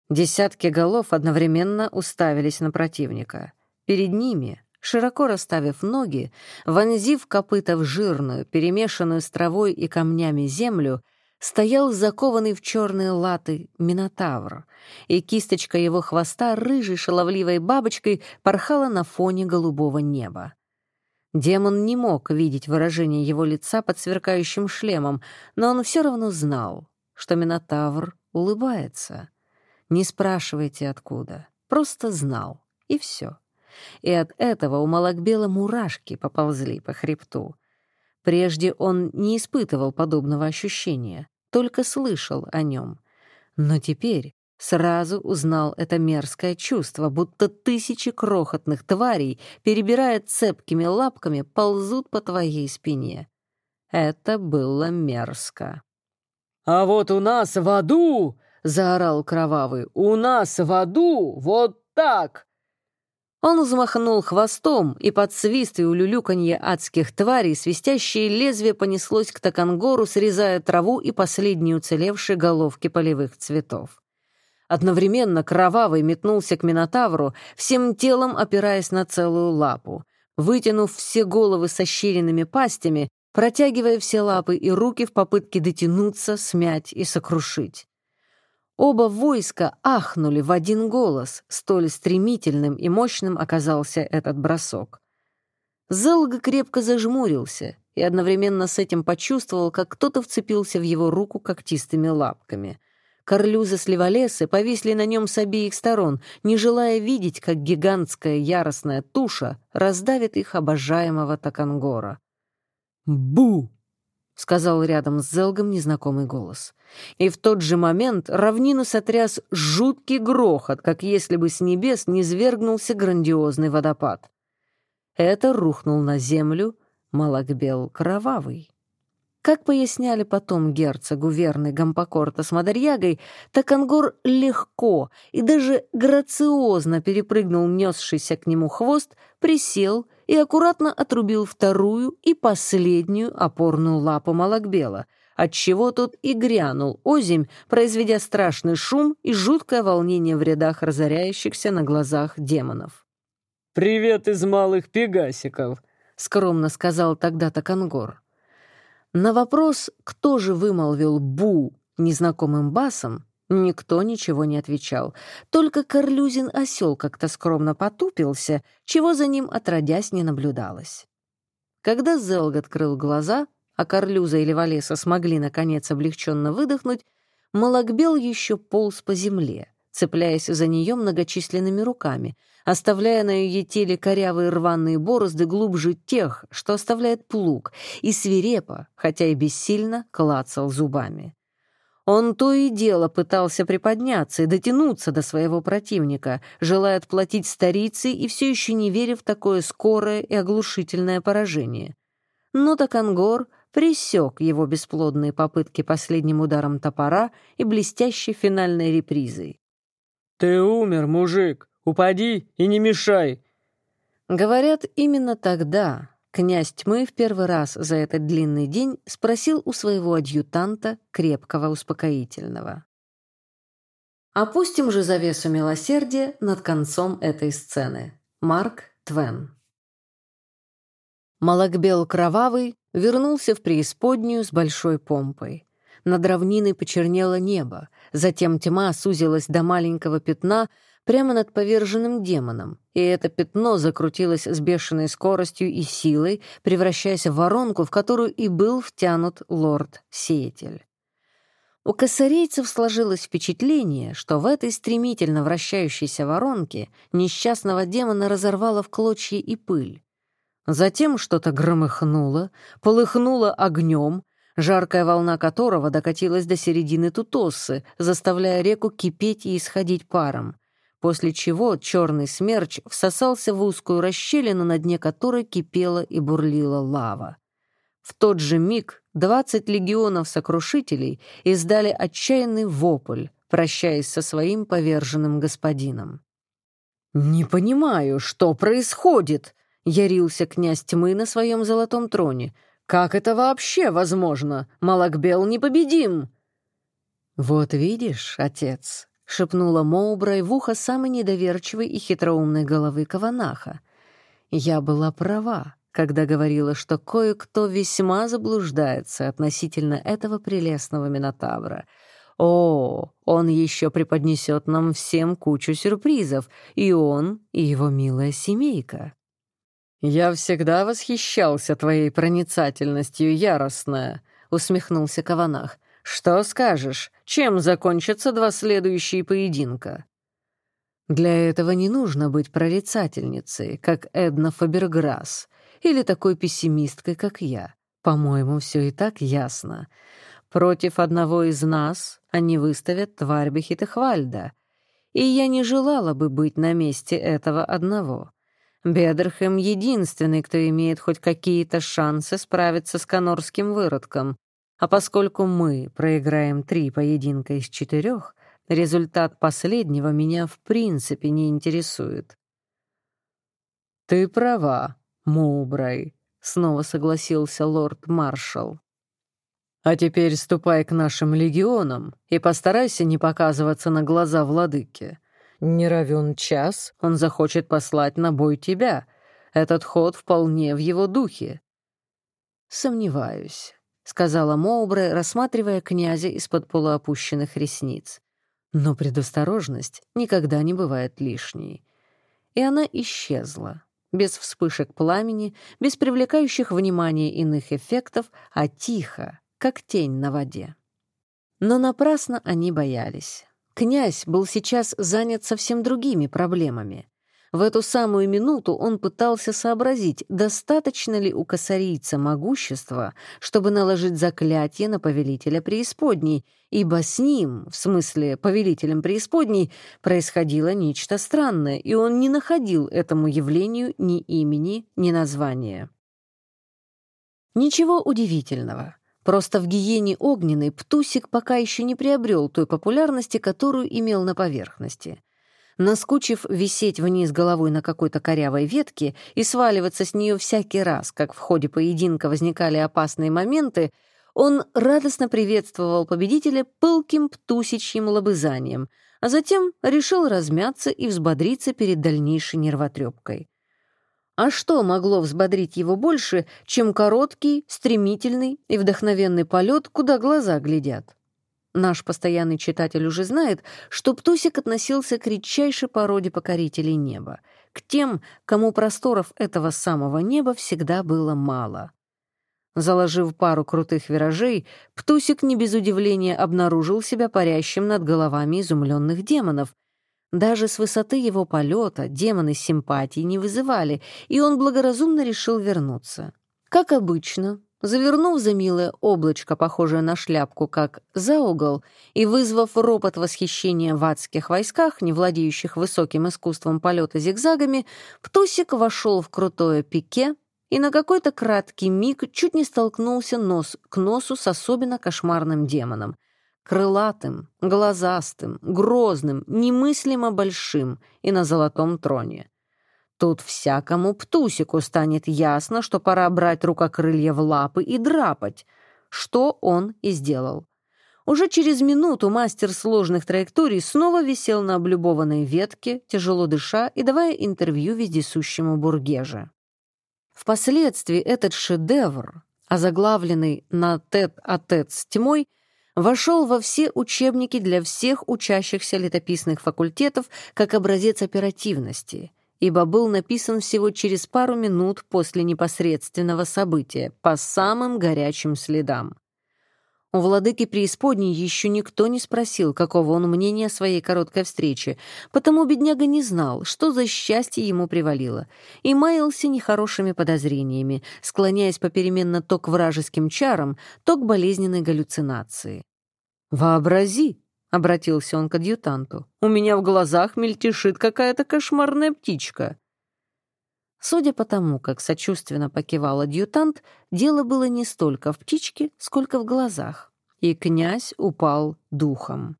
Десятки голов одновременно уставились на противника. Перед ними, широко расставив ноги, вонзив копыта в жирную, перемешанную с травой и камнями землю, стоял закованный в черные латы Минотавр, и кисточка его хвоста рыжей шаловливой бабочкой порхала на фоне голубого неба. Демон не мог видеть выражение его лица под сверкающим шлемом, но он все равно знал, что Минотавр улыбается. Не спрашивайте, откуда, просто знал, и все и от этого у Малакбела мурашки поползли по хребту. Прежде он не испытывал подобного ощущения, только слышал о нем. Но теперь, Сразу узнал это мерзкое чувство, будто тысячи крохотных тварей, перебирая цепкими лапками, ползут по твоей спине. Это было мерзко. «А вот у нас в аду!» — заорал Кровавый. «У нас в аду вот так!» Он взмахнул хвостом, и под свист и улюлюканье адских тварей свистящее лезвие понеслось к Токангору, срезая траву и последние уцелевшие головки полевых цветов. Одновременно Кровавый метнулся к Минотавру, всем телом опираясь на целую лапу. Вытянув все головы со щеренными пастями, протягивая все лапы и руки в попытке дотянуться, смять и сокрушить. Оба войска ахнули в один голос, столь стремительным и мощным оказался этот бросок. Зелг крепко зажмурился и одновременно с этим почувствовал, как кто-то вцепился в его руку когтистыми лапками. Корлюзы сливолесы повисли на нем с обеих сторон, не желая видеть, как гигантская яростная туша раздавит их обожаемого Такангора. «Бу!» — сказал рядом с Зелгом незнакомый голос. И в тот же момент равнину сотряс жуткий грохот, как если бы с небес низвергнулся грандиозный водопад. Это рухнул на землю Малакбел Кровавый. Как поясняли потом герцогу верный Гампокорта с Мадарьягой, Такангор легко и даже грациозно перепрыгнул несшийся к нему хвост, присел и аккуратно отрубил вторую и последнюю опорную лапу Малакбела, отчего тот и грянул озимь, произведя страшный шум и жуткое волнение в рядах разоряющихся на глазах демонов. «Привет из малых пегасиков», — скромно сказал тогда Такангор. На вопрос, кто же вымолвил «бу» незнакомым басом, никто ничего не отвечал. Только Корлюзин осел как-то скромно потупился, чего за ним отродясь не наблюдалось. Когда Зелг открыл глаза, а Корлюза или Валеса смогли, наконец, облегченно выдохнуть, Малакбел еще полз по земле, цепляясь за нее многочисленными руками, оставляя на ее теле корявые рваные борозды глубже тех, что оставляет плуг, и свирепо, хотя и бессильно, клацал зубами. Он то и дело пытался приподняться и дотянуться до своего противника, желая отплатить старицей и все еще не веря в такое скорое и оглушительное поражение. Но Такангор пресек его бесплодные попытки последним ударом топора и блестящей финальной репризой. «Ты умер, мужик! Упади и не мешай!» Говорят, именно тогда князь тьмы в первый раз за этот длинный день спросил у своего адъютанта крепкого успокоительного. Опустим же завесу милосердия над концом этой сцены. Марк Твен. Малакбел Кровавый вернулся в преисподнюю с большой помпой. Над равниной почернело небо, затем тьма сузилась до маленького пятна прямо над поверженным демоном, и это пятно закрутилось с бешеной скоростью и силой, превращаясь в воронку, в которую и был втянут лорд-сеятель. У косарейцев сложилось впечатление, что в этой стремительно вращающейся воронке несчастного демона разорвало в клочья и пыль. Затем что-то громыхнуло, полыхнуло огнем, жаркая волна которого докатилась до середины Тутосы, заставляя реку кипеть и исходить паром, после чего черный смерч всосался в узкую расщелину, на дне которой кипела и бурлила лава. В тот же миг двадцать легионов-сокрушителей издали отчаянный вопль, прощаясь со своим поверженным господином. «Не понимаю, что происходит?» — ярился князь тьмы на своем золотом троне — как это вообще возможно? Малакбел непобедим!» «Вот видишь, отец», — шепнула Моубрай в ухо самой недоверчивой и хитроумной головы Каванаха. «Я была права, когда говорила, что кое-кто весьма заблуждается относительно этого прелестного Минотавра. О, он еще преподнесет нам всем кучу сюрпризов, и он, и его милая семейка». «Я всегда восхищался твоей проницательностью, яростная», — усмехнулся Каванах. «Что скажешь, чем закончатся два следующие поединка?» «Для этого не нужно быть прорицательницей, как Эдна Фаберграсс, или такой пессимисткой, как я. По-моему, все и так ясно. Против одного из нас они выставят тварь Бехитехвальда. И я не желала бы быть на месте этого одного. Бедерхэм — единственный, кто имеет хоть какие-то шансы справиться с конорским выродком. А поскольку мы проиграем три поединка из четырех, результат последнего меня в принципе не интересует. «Ты права, Моубрай», — снова согласился лорд-маршал. «А теперь ступай к нашим легионам и постарайся не показываться на глаза владыке. Не равен час, он захочет послать на бой тебя. Этот ход вполне в его духе». «Сомневаюсь», — сказала Моубре, рассматривая князя из-под полуопущенных ресниц. «Но предосторожность никогда не бывает лишней». И она исчезла, без вспышек пламени, без привлекающих внимание иных эффектов, а тихо, как тень на воде. Но напрасно они боялись. Князь был сейчас занят совсем другими проблемами. В эту самую минуту он пытался сообразить, достаточно ли у косарийца могущества, чтобы наложить заклятие на повелителя преисподней, ибо с ним, в смысле повелителем преисподней, происходило нечто странное, и он не находил этому явлению ни имени, ни названия. Ничего удивительного. Просто в гиене огненной Птусик пока еще не приобрел той популярности, которую имел на поверхности. Наскучив висеть вниз головой на какой-то корявой ветке и сваливаться с нее всякий раз, как в ходе поединка возникали опасные моменты, он радостно приветствовал победителя пылким птусичьим лобызанием, а затем решил размяться и взбодриться перед дальнейшей нервотрепкой. А что могло взбодрить его больше, чем короткий, стремительный и вдохновенный полет, куда глаза глядят? Наш постоянный читатель уже знает, что Птусик относился к редчайшей породе покорителей неба, к тем, кому просторов этого самого неба всегда было мало. Заложив пару крутых виражей, Птусик не без удивления обнаружил себя парящим над головами изумленных демонов — даже с высоты его полета демоны симпатии не вызывали, и он благоразумно решил вернуться. Как обычно, завернув за милое облачко, похожее на шляпку, как за угол, и вызвав ропот восхищения в адских войсках, не владеющих высоким искусством полета зигзагами, Птусик вошел в крутое пике и на какой-то краткий миг чуть не столкнулся нос к носу с особенно кошмарным демоном — крылатым, глазастым, грозным, немыслимо большим и на золотом троне. Тут всякому птусику станет ясно, что пора брать рукокрылья в лапы и драпать, что он и сделал. Уже через минуту мастер сложных траекторий снова висел на облюбованной ветке, тяжело дыша и давая интервью вездесущему Бургеже. Впоследствии этот шедевр, озаглавленный на тет-а-тет -тет с тьмой, вошел во все учебники для всех учащихся летописных факультетов как образец оперативности, ибо был написан всего через пару минут после непосредственного события, по самым горячим следам. У владыки преисподней еще никто не спросил, какого он мнения о своей короткой встрече, потому бедняга не знал, что за счастье ему привалило, и маялся нехорошими подозрениями, склоняясь попеременно то к вражеским чарам, то к болезненной галлюцинации. «Вообрази!» — обратился он к адъютанту. «У меня в глазах мельтешит какая-то кошмарная птичка». Судя по тому, как сочувственно покивал адъютант, дело было не столько в птичке, сколько в глазах, и князь упал духом.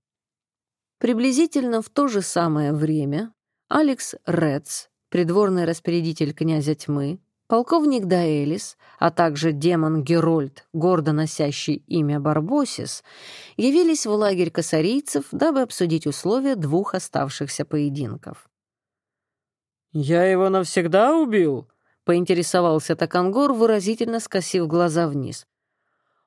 Приблизительно в то же самое время Алекс Рец, придворный распорядитель князя тьмы, Полковник Даэлис, а также демон Герольд, гордо носящий имя Барбосис, явились в лагерь косарийцев, дабы обсудить условия двух оставшихся поединков. «Я его навсегда убил?» — поинтересовался Такангор, выразительно скосив глаза вниз.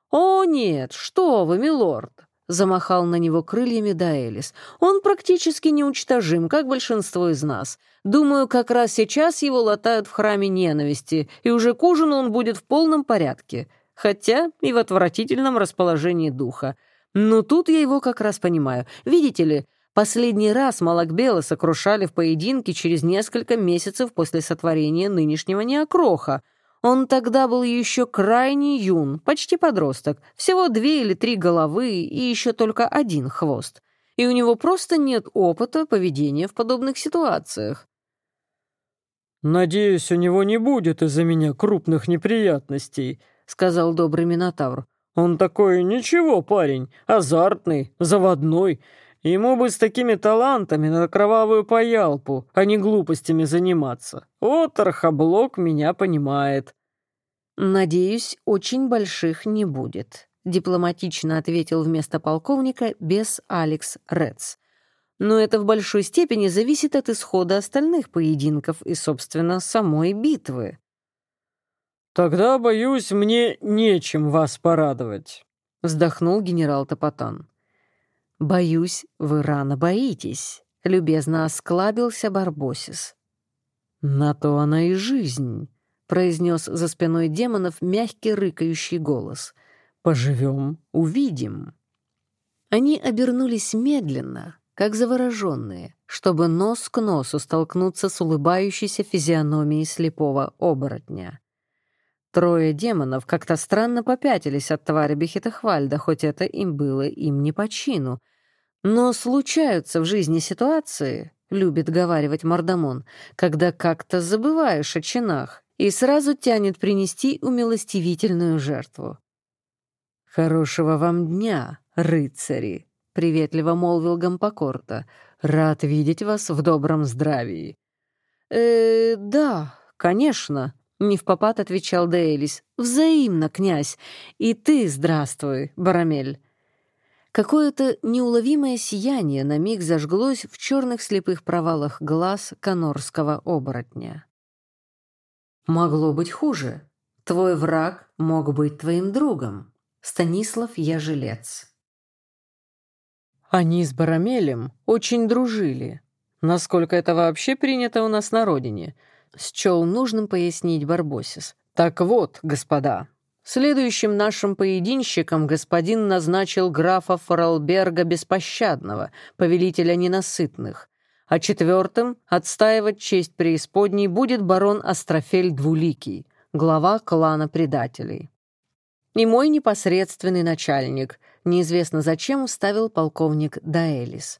«О, нет, что вы, милорд!» — замахал на него крыльями Даэлис. «Он практически неуничтожим, как большинство из нас. Думаю, как раз сейчас его латают в храме ненависти, и уже к ужину он будет в полном порядке, хотя и в отвратительном расположении духа. Но тут я его как раз понимаю. Видите ли, последний раз Малакбела сокрушали в поединке через несколько месяцев после сотворения нынешнего неокроха. Он тогда был еще крайне юн, почти подросток, всего две или три головы и еще только один хвост. И у него просто нет опыта поведения в подобных ситуациях. «Надеюсь, у него не будет из-за меня крупных неприятностей», — сказал добрый Минотавр. «Он такой, ничего, парень, азартный, заводной. Ему бы с такими талантами на кровавую поялпу, а не глупостями заниматься. Вот Архаблок меня понимает». «Надеюсь, очень больших не будет», — дипломатично ответил вместо полковника без Алекс Редс но это в большой степени зависит от исхода остальных поединков и, собственно, самой битвы. «Тогда, боюсь, мне нечем вас порадовать», — вздохнул генерал Топотан. «Боюсь, вы рано боитесь», — любезно осклабился Барбосис. «На то она и жизнь», — произнес за спиной демонов мягкий рыкающий голос. «Поживем, увидим». Они обернулись медленно, как завороженные, чтобы нос к носу столкнуться с улыбающейся физиономией слепого оборотня. Трое демонов как-то странно попятились от твари Бехетахвальда, хоть это им было им не по чину. Но случаются в жизни ситуации, любит говаривать Мордамон, когда как-то забываешь о чинах и сразу тянет принести умилостивительную жертву. «Хорошего вам дня, рыцари!» — приветливо молвил Гампокорта. «Рад видеть вас в добром здравии». «Э, да, конечно», — не в попад отвечал Дейлис. «Взаимно, князь. И ты здравствуй, Барамель». Какое-то неуловимое сияние на миг зажглось в черных слепых провалах глаз конорского оборотня. «Могло быть хуже. Твой враг мог быть твоим другом. Станислав Яжелец». Они с Барамелем очень дружили. Насколько это вообще принято у нас на родине, счел нужным пояснить Барбосис. Так вот, господа, следующим нашим поединщиком господин назначил графа Форалберга Беспощадного, повелителя ненасытных, а четвертым отстаивать честь преисподней будет барон Астрофель Двуликий, глава клана предателей. И мой непосредственный начальник — неизвестно зачем ставил полковник Даэлис.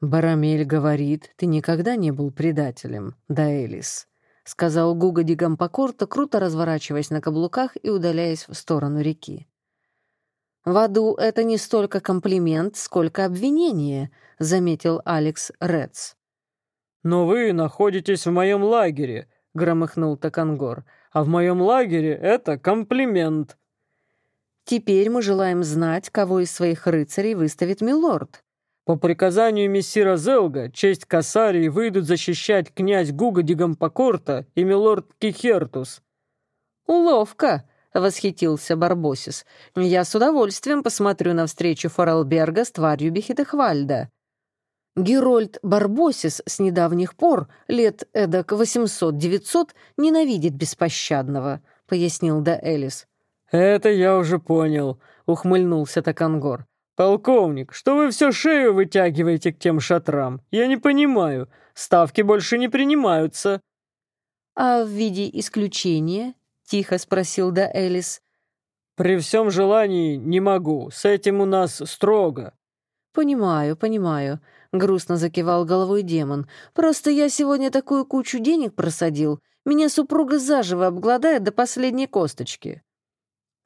«Барамель говорит, ты никогда не был предателем, Даэлис», — сказал Гуга Дигампокорта, круто разворачиваясь на каблуках и удаляясь в сторону реки. «В аду это не столько комплимент, сколько обвинение», — заметил Алекс Редс. «Но вы находитесь в моем лагере», — громыхнул Такангор. «А в моем лагере это комплимент». Теперь мы желаем знать, кого из своих рыцарей выставит милорд». «По приказанию мессира Зелга, честь Касарии выйдут защищать князь Гуга Дигампокорта и милорд Кихертус». «Ловко», — восхитился Барбосис. «Я с удовольствием посмотрю на встречу Форалберга с тварью Бехитехвальда». Герольд Барбосис с недавних пор, лет эдак 800-900, ненавидит беспощадного, — пояснил Да Элис. «Это я уже понял», — ухмыльнулся Такангор. «Полковник, что вы все шею вытягиваете к тем шатрам? Я не понимаю. Ставки больше не принимаются». «А в виде исключения?» — тихо спросил Да Элис. «При всем желании не могу. С этим у нас строго». «Понимаю, понимаю», — грустно закивал головой демон. «Просто я сегодня такую кучу денег просадил. Меня супруга заживо обгладает до последней косточки».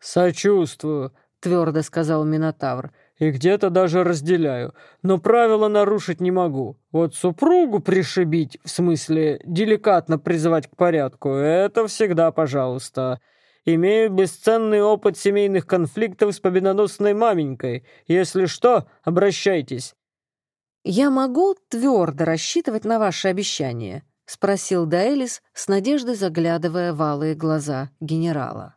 «Сочувствую», — твердо сказал Минотавр. «И где-то даже разделяю. Но правила нарушить не могу. Вот супругу пришибить, в смысле деликатно призывать к порядку, это всегда пожалуйста. Имею бесценный опыт семейных конфликтов с победоносной маменькой. Если что, обращайтесь». «Я могу твердо рассчитывать на ваши обещания?» — спросил Дайлис с надеждой заглядывая в алые глаза генерала.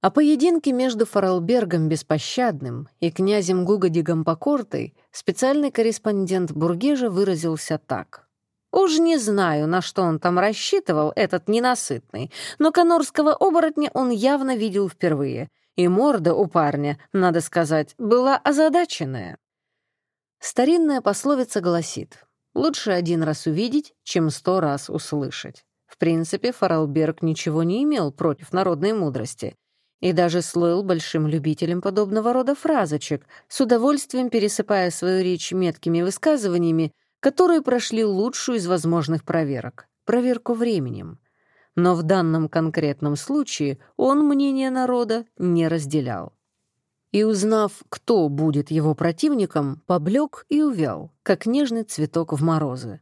О поединке между Фаралбергом Беспощадным и князем Гугодигом Покортой специальный корреспондент Бургежа выразился так. «Уж не знаю, на что он там рассчитывал, этот ненасытный, но конорского оборотня он явно видел впервые, и морда у парня, надо сказать, была озадаченная». Старинная пословица гласит «Лучше один раз увидеть, чем сто раз услышать». В принципе, Фаралберг ничего не имел против народной мудрости и даже слыл большим любителем подобного рода фразочек, с удовольствием пересыпая свою речь меткими высказываниями, которые прошли лучшую из возможных проверок — проверку временем. Но в данном конкретном случае он мнение народа не разделял. И, узнав, кто будет его противником, поблек и увял, как нежный цветок в морозы.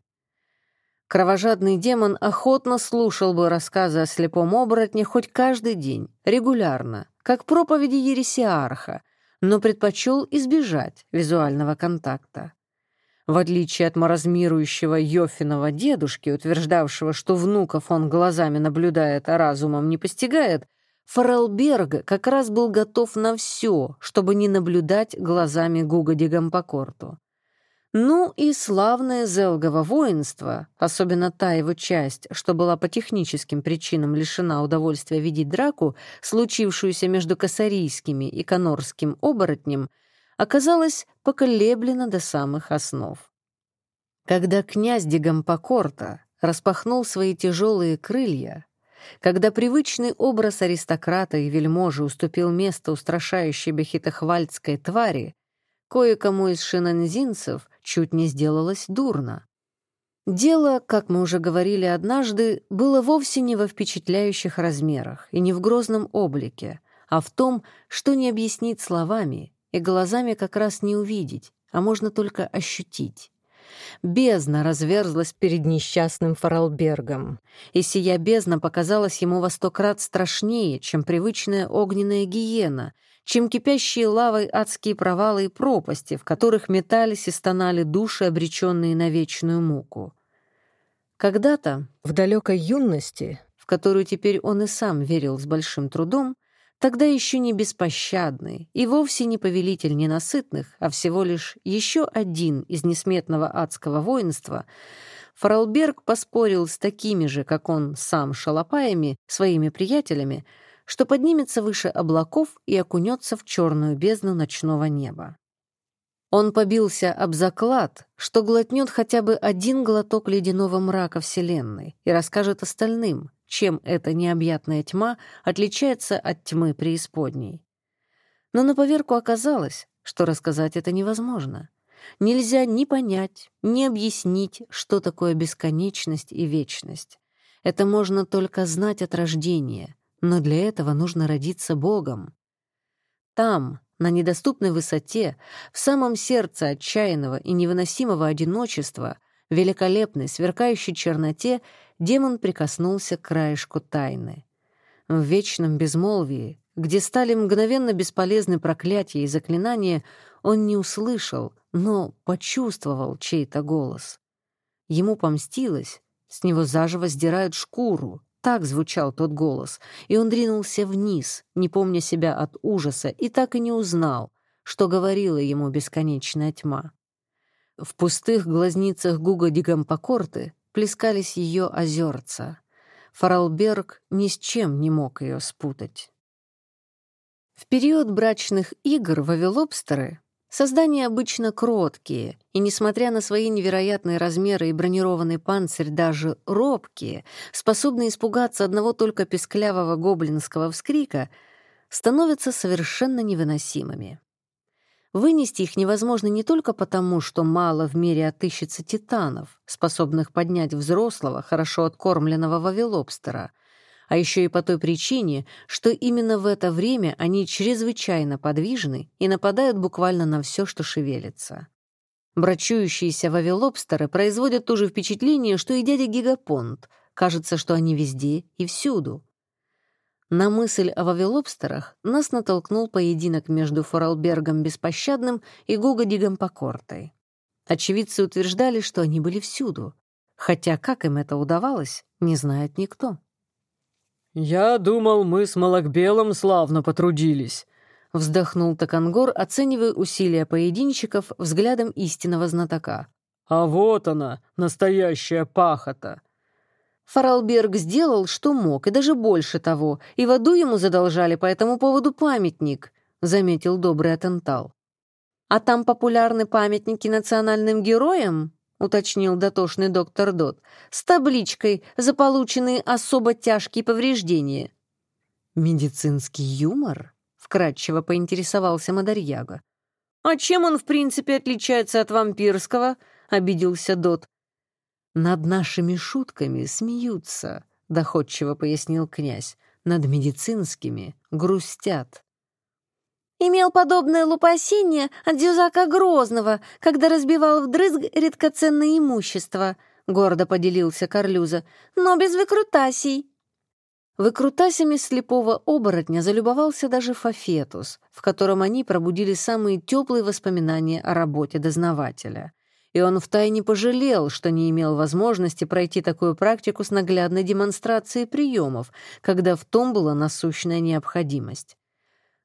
Кровожадный демон охотно слушал бы рассказы о слепом оборотне хоть каждый день, регулярно, как проповеди Ересиарха, но предпочел избежать визуального контакта. В отличие от маразмирующего Йофиного дедушки, утверждавшего, что внуков он глазами наблюдает, а разумом не постигает, Фарелберг как раз был готов на все, чтобы не наблюдать глазами Гуга Дигампокорту. Ну и славное Зелгово воинство, особенно та его часть, что была по техническим причинам лишена удовольствия видеть драку, случившуюся между косарийскими и конорским оборотнем, оказалось поколеблено до самых основ. Когда князь Дигампокорта распахнул свои тяжелые крылья, когда привычный образ аристократа и вельможи уступил место устрашающей бехитохвальдской твари, кое-кому из шинанзинцев чуть не сделалось дурно. Дело, как мы уже говорили однажды, было вовсе не во впечатляющих размерах и не в грозном облике, а в том, что не объяснить словами и глазами как раз не увидеть, а можно только ощутить. Бездна разверзлась перед несчастным Фаралбергом, и сия бездна показалась ему во сто крат страшнее, чем привычная огненная гиена, чем кипящие лавой адские провалы и пропасти, в которых метались и стонали души, обреченные на вечную муку. Когда-то, в далекой юности, в которую теперь он и сам верил с большим трудом, тогда еще не беспощадный и вовсе не повелитель ненасытных, а всего лишь еще один из несметного адского воинства, Фаралберг поспорил с такими же, как он сам, шалопаями, своими приятелями, что поднимется выше облаков и окунется в черную бездну ночного неба. Он побился об заклад, что глотнет хотя бы один глоток ледяного мрака Вселенной и расскажет остальным, чем эта необъятная тьма отличается от тьмы преисподней. Но на поверку оказалось, что рассказать это невозможно. Нельзя ни понять, ни объяснить, что такое бесконечность и вечность. Это можно только знать от рождения, но для этого нужно родиться Богом. Там, на недоступной высоте, в самом сердце отчаянного и невыносимого одиночества, великолепной, сверкающей черноте, демон прикоснулся к краешку тайны. В вечном безмолвии, где стали мгновенно бесполезны проклятия и заклинания, он не услышал, но почувствовал чей-то голос. Ему помстилось, с него заживо сдирают шкуру, так звучал тот голос, и он дринулся вниз, не помня себя от ужаса, и так и не узнал, что говорила ему бесконечная тьма. В пустых глазницах Гуга Дигампокорты плескались ее озерца. Фаралберг ни с чем не мог ее спутать. В период брачных игр вавилобстеры Создания обычно кроткие, и, несмотря на свои невероятные размеры и бронированный панцирь, даже робкие, способные испугаться одного только песклявого гоблинского вскрика, становятся совершенно невыносимыми. Вынести их невозможно не только потому, что мало в мире отыщется титанов, способных поднять взрослого, хорошо откормленного вавилобстера — а еще и по той причине, что именно в это время они чрезвычайно подвижны и нападают буквально на все, что шевелится. Брачующиеся вавилобстеры производят то же впечатление, что и дядя Гигапонт. Кажется, что они везде и всюду. На мысль о вавилобстерах нас натолкнул поединок между Форалбергом Беспощадным и Гугодигом Покортой. Очевидцы утверждали, что они были всюду, хотя как им это удавалось, не знает никто. «Я думал, мы с Малакбелом славно потрудились», — вздохнул Такангор, оценивая усилия поединщиков взглядом истинного знатока. «А вот она, настоящая пахота!» Фаралберг сделал, что мог, и даже больше того, и в аду ему задолжали по этому поводу памятник, — заметил добрый Атентал. «А там популярны памятники национальным героям?» —— уточнил дотошный доктор Дот, «с табличкой за полученные особо тяжкие повреждения». «Медицинский юмор?» — вкратчиво поинтересовался Мадарьяга. «А чем он, в принципе, отличается от вампирского?» — обиделся Дот. «Над нашими шутками смеются», — доходчиво пояснил князь. «Над медицинскими грустят». Имел подобное лупосение от Дюзака Грозного, когда разбивал вдрызг редкоценное имущество, — гордо поделился Карлюза, — но без выкрутасий. Выкрутасями слепого оборотня залюбовался даже Фафетус, в котором они пробудили самые теплые воспоминания о работе дознавателя. И он втайне пожалел, что не имел возможности пройти такую практику с наглядной демонстрацией приемов, когда в том была насущная необходимость.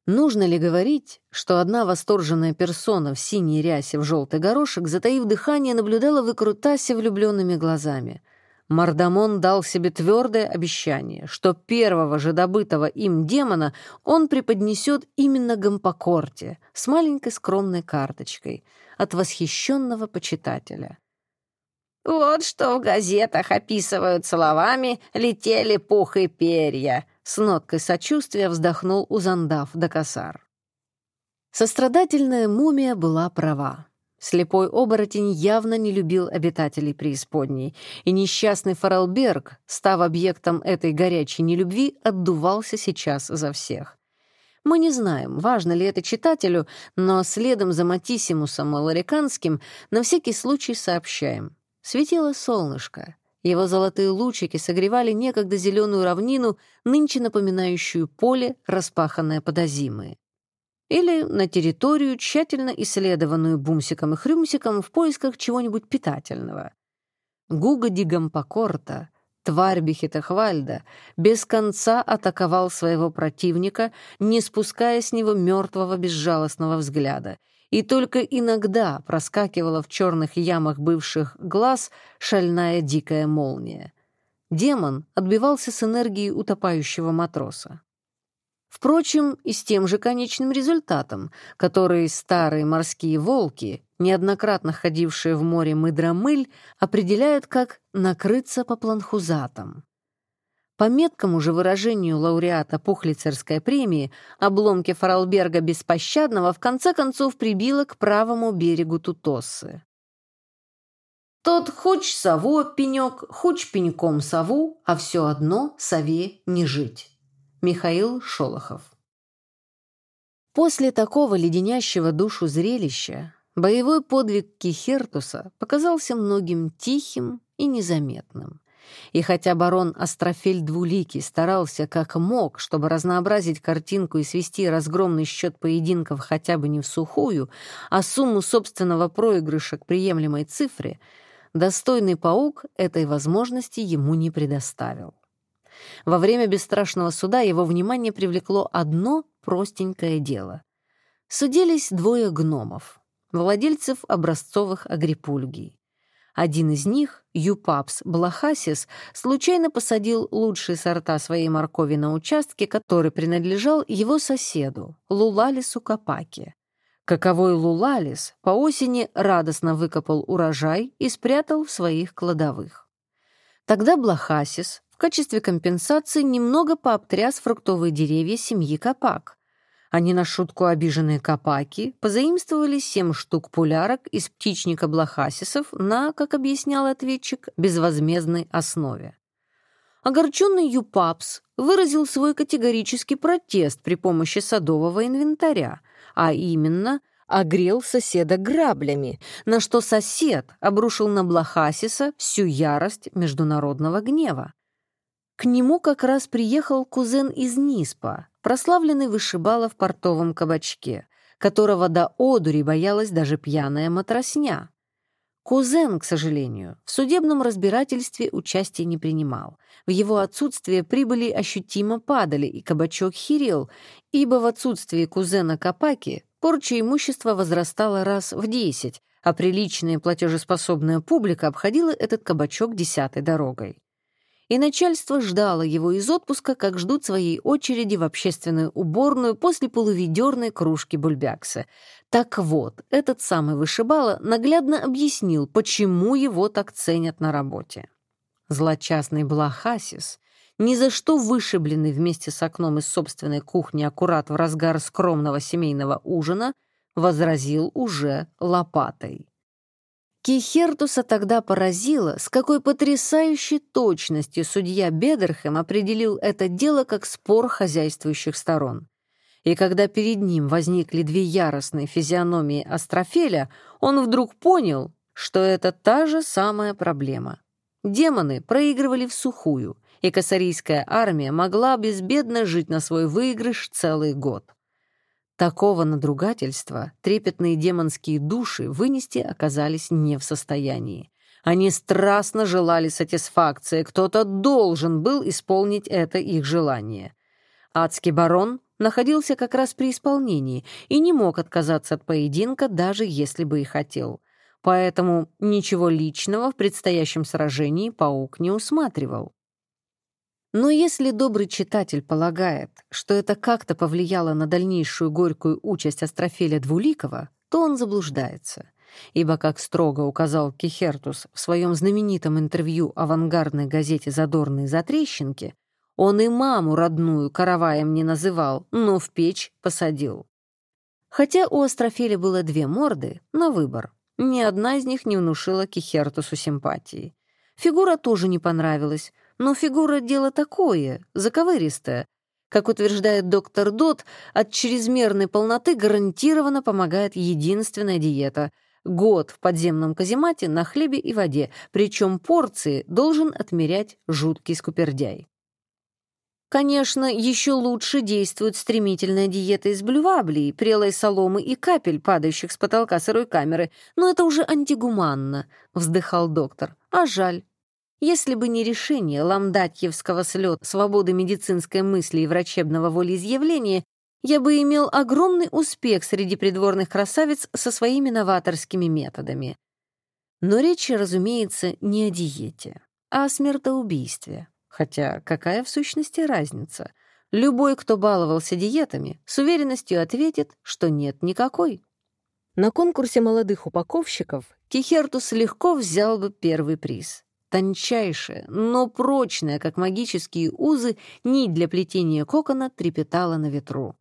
Нужно ли говорить, что одна восторженная персона в синей рясе в желтый горошек, затаив дыхание, наблюдала в Икрутасе влюбленными глазами? Мардамон дал себе твердое обещание, что первого же добытого им демона он преподнесет именно Гампокорте с маленькой скромной карточкой от восхищенного почитателя. «Вот что в газетах описывают словами «летели пух и перья», с ноткой сочувствия вздохнул Узандав Дакасар. Сострадательная мумия была права. Слепой оборотень явно не любил обитателей преисподней, и несчастный Фаралберг, став объектом этой горячей нелюбви, отдувался сейчас за всех. Мы не знаем, важно ли это читателю, но следом за Матисимусом Малариканским на всякий случай сообщаем. Светило солнышко. Его золотые лучики согревали некогда зеленую равнину, нынче напоминающую поле, распаханное под озимы. Или на территорию, тщательно исследованную Бумсиком и Хрюмсиком в поисках чего-нибудь питательного. Гуга Дигампокорта, тварь Бехитахвальда, без конца атаковал своего противника, не спуская с него мертвого безжалостного взгляда — и только иногда проскакивала в черных ямах бывших глаз шальная дикая молния. Демон отбивался с энергией утопающего матроса. Впрочем, и с тем же конечным результатом, который старые морские волки, неоднократно ходившие в море мыдромыль, определяют как «накрыться по планхузатам». По меткому же выражению лауреата Пухлицерской премии, обломки Фаралберга Беспощадного в конце концов прибило к правому берегу Тутосы. Тот хоть сову пенек, хоть пеньком сову, а все одно сове не жить. Михаил Шолохов После такого леденящего душу зрелища боевой подвиг Кихертуса показался многим тихим и незаметным. И хотя барон Астрофель Двуликий старался как мог, чтобы разнообразить картинку и свести разгромный счет поединков хотя бы не в сухую, а сумму собственного проигрыша к приемлемой цифре, достойный паук этой возможности ему не предоставил. Во время бесстрашного суда его внимание привлекло одно простенькое дело. Судились двое гномов, владельцев образцовых агрипульгий. Один из них, Юпапс Блахасис, случайно посадил лучшие сорта своей моркови на участке, который принадлежал его соседу, Лулалису Капаки. Каковой Лулалис по осени радостно выкопал урожай и спрятал в своих кладовых. Тогда Блахасис в качестве компенсации немного пообтряс фруктовые деревья семьи Капак, они на шутку обиженные капаки позаимствовали семь штук пулярок из птичника блохасисов на, как объяснял ответчик, безвозмездной основе. Огорченный Юпапс выразил свой категорический протест при помощи садового инвентаря, а именно огрел соседа граблями, на что сосед обрушил на Блохасиса всю ярость международного гнева. К нему как раз приехал кузен из Ниспа, прославленный вышибала в портовом кабачке, которого до одури боялась даже пьяная матросня. Кузен, к сожалению, в судебном разбирательстве участия не принимал. В его отсутствие прибыли ощутимо падали, и кабачок хирел, ибо в отсутствие кузена Капаки порча имущества возрастала раз в десять, а приличная платежеспособная публика обходила этот кабачок десятой дорогой. И начальство ждало его из отпуска, как ждут своей очереди в общественную уборную после полуведерной кружки бульбякса. Так вот, этот самый вышибала наглядно объяснил, почему его так ценят на работе. Злочастный Блахасис, ни за что вышибленный вместе с окном из собственной кухни аккурат в разгар скромного семейного ужина, возразил уже лопатой. Кихертуса тогда поразило, с какой потрясающей точностью судья Бедерхэм определил это дело как спор хозяйствующих сторон. И когда перед ним возникли две яростные физиономии Астрофеля, он вдруг понял, что это та же самая проблема. Демоны проигрывали в сухую, и косарийская армия могла безбедно жить на свой выигрыш целый год. Такого надругательства трепетные демонские души вынести оказались не в состоянии. Они страстно желали сатисфакции, кто-то должен был исполнить это их желание. Адский барон находился как раз при исполнении и не мог отказаться от поединка, даже если бы и хотел. Поэтому ничего личного в предстоящем сражении паук не усматривал. Но если добрый читатель полагает, что это как-то повлияло на дальнейшую горькую участь Астрофеля Двуликова, то он заблуждается. Ибо, как строго указал Кихертус в своем знаменитом интервью авангардной газете «Задорные затрещинки», он и маму родную караваем не называл, но в печь посадил. Хотя у Астрофеля было две морды, на выбор. Ни одна из них не внушила Кихертусу симпатии. Фигура тоже не понравилась, но фигура — дело такое, заковыристое. Как утверждает доктор Дот, от чрезмерной полноты гарантированно помогает единственная диета — год в подземном каземате на хлебе и воде, причем порции должен отмерять жуткий скупердяй. Конечно, еще лучше действует стремительная диета из блюваблей, прелой соломы и капель, падающих с потолка сырой камеры, но это уже антигуманно, — вздыхал доктор. А жаль. Если бы не решение ламдатьевского слет свободы медицинской мысли и врачебного волеизъявления, я бы имел огромный успех среди придворных красавиц со своими новаторскими методами. Но речь, разумеется, не о диете, а о смертоубийстве. Хотя какая в сущности разница? Любой, кто баловался диетами, с уверенностью ответит, что нет никакой. На конкурсе молодых упаковщиков Кихертус легко взял бы первый приз тончайшая, но прочная, как магические узы, нить для плетения кокона трепетала на ветру.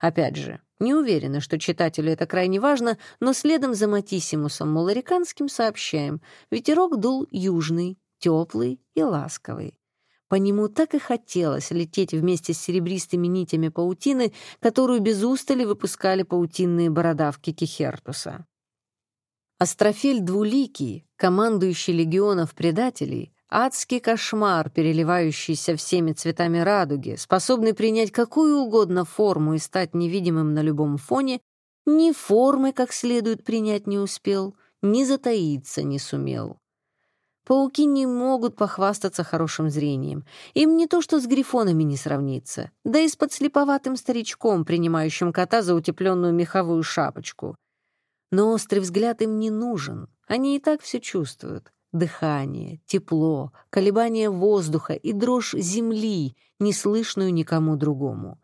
Опять же, не уверена, что читателю это крайне важно, но следом за Матиссимусом Малариканским сообщаем, ветерок дул южный, теплый и ласковый. По нему так и хотелось лететь вместе с серебристыми нитями паутины, которую без устали выпускали паутинные бородавки Кихертуса. Астрофель Двуликий, командующий легионов предателей, адский кошмар, переливающийся всеми цветами радуги, способный принять какую угодно форму и стать невидимым на любом фоне, ни формы как следует принять не успел, ни затаиться не сумел. Пауки не могут похвастаться хорошим зрением. Им не то что с грифонами не сравнится, да и с подслеповатым старичком, принимающим кота за утепленную меховую шапочку. Но острый взгляд им не нужен. Они и так все чувствуют. Дыхание, тепло, колебание воздуха и дрожь земли, неслышную никому другому.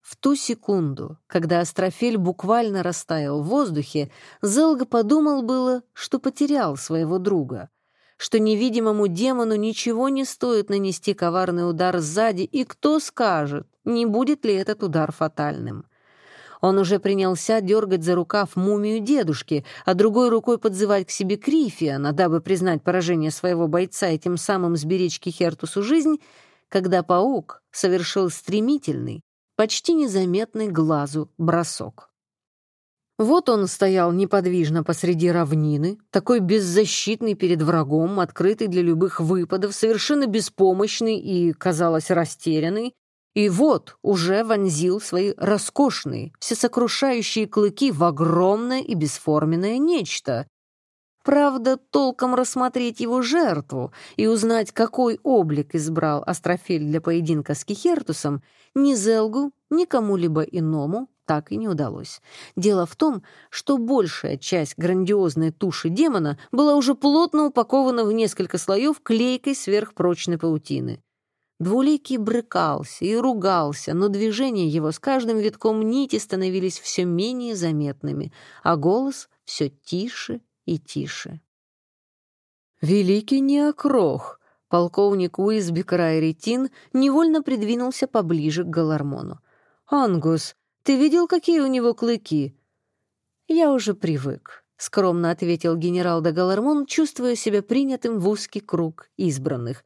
В ту секунду, когда Астрофель буквально растаял в воздухе, Зелга подумал было, что потерял своего друга, что невидимому демону ничего не стоит нанести коварный удар сзади, и кто скажет, не будет ли этот удар фатальным. Он уже принялся дергать за рукав мумию дедушки, а другой рукой подзывать к себе Крифиана, дабы признать поражение своего бойца и тем самым сберечь Кихертусу жизнь, когда паук совершил стремительный, почти незаметный глазу бросок. Вот он стоял неподвижно посреди равнины, такой беззащитный перед врагом, открытый для любых выпадов, совершенно беспомощный и, казалось, растерянный, и вот уже вонзил свои роскошные, всесокрушающие клыки в огромное и бесформенное нечто. Правда, толком рассмотреть его жертву и узнать, какой облик избрал Астрофель для поединка с Кихертусом, ни Зелгу, ни кому-либо иному так и не удалось. Дело в том, что большая часть грандиозной туши демона была уже плотно упакована в несколько слоев клейкой сверхпрочной паутины. Двуликий брыкался и ругался, но движения его с каждым витком нити становились все менее заметными, а голос все тише и тише. «Великий неокрох!» Полковник Уизбик Райретин невольно придвинулся поближе к Галармону. «Ангус, ты видел, какие у него клыки?» «Я уже привык», — скромно ответил генерал де Галармон, чувствуя себя принятым в узкий круг избранных.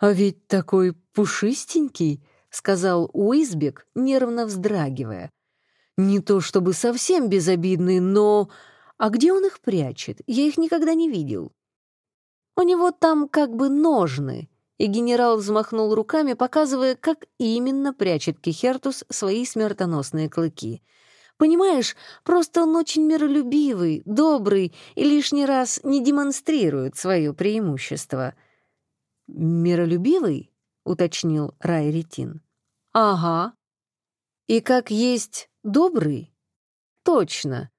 «А ведь такой пушистенький», — сказал Уизбек, нервно вздрагивая. «Не то чтобы совсем безобидный, но... А где он их прячет? Я их никогда не видел». «У него там как бы ножны», и генерал взмахнул руками, показывая, как именно прячет Кихертус свои смертоносные клыки. «Понимаешь, просто он очень миролюбивый, добрый и лишний раз не демонстрирует свое преимущество». «Миролюбивый?» — уточнил Рай Ретин. «Ага. И как есть добрый?» «Точно.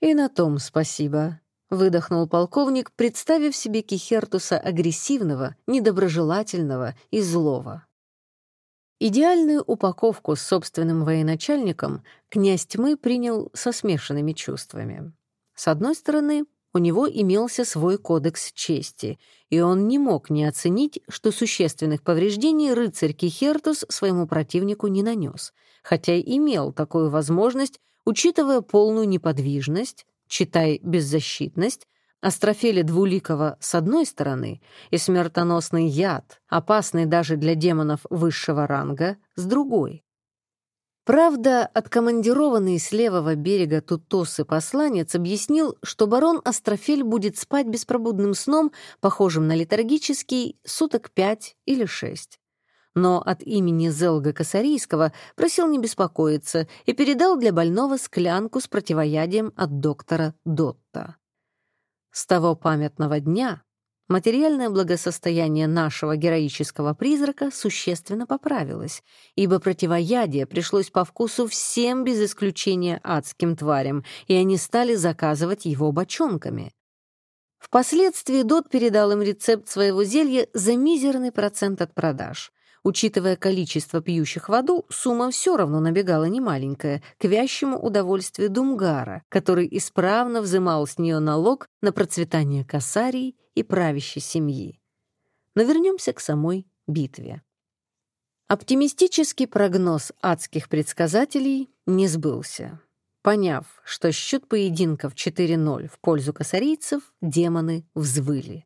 И на том спасибо», — выдохнул полковник, представив себе Кихертуса агрессивного, недоброжелательного и злого. Идеальную упаковку с собственным военачальником князь тьмы принял со смешанными чувствами. С одной стороны, у него имелся свой кодекс чести, и он не мог не оценить, что существенных повреждений рыцарь Кихертус своему противнику не нанес, хотя имел такую возможность, учитывая полную неподвижность, читай беззащитность, астрофели двуликого с одной стороны и смертоносный яд, опасный даже для демонов высшего ранга, с другой. Правда, откомандированный с левого берега Тутосы посланец объяснил, что барон Астрофель будет спать беспробудным сном, похожим на летаргический, суток пять или шесть. Но от имени Зелга Косарийского просил не беспокоиться и передал для больного склянку с противоядием от доктора Дотта. С того памятного дня материальное благосостояние нашего героического призрака существенно поправилось, ибо противоядие пришлось по вкусу всем без исключения адским тварям, и они стали заказывать его бочонками. Впоследствии Дот передал им рецепт своего зелья за мизерный процент от продаж. Учитывая количество пьющих воду, сумма все равно набегала немаленькая, к вящему удовольствию Думгара, который исправно взымал с нее налог на процветание косарий и правящей семьи. Но вернемся к самой битве. Оптимистический прогноз адских предсказателей не сбылся. Поняв, что счет поединков 4-0 в пользу косарийцев, демоны взвыли.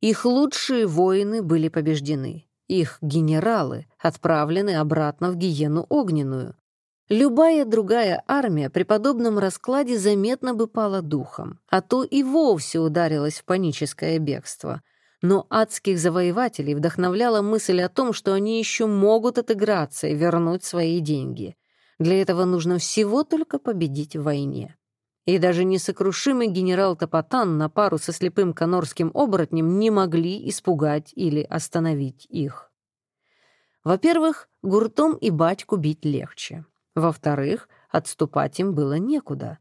Их лучшие воины были побеждены — их генералы отправлены обратно в гиену огненную. Любая другая армия при подобном раскладе заметно бы пала духом, а то и вовсе ударилась в паническое бегство. Но адских завоевателей вдохновляла мысль о том, что они еще могут отыграться и вернуть свои деньги. Для этого нужно всего только победить в войне. И даже несокрушимый генерал Топотан на пару со слепым конорским оборотнем не могли испугать или остановить их. Во-первых, гуртом и батьку бить легче. Во-вторых, отступать им было некуда.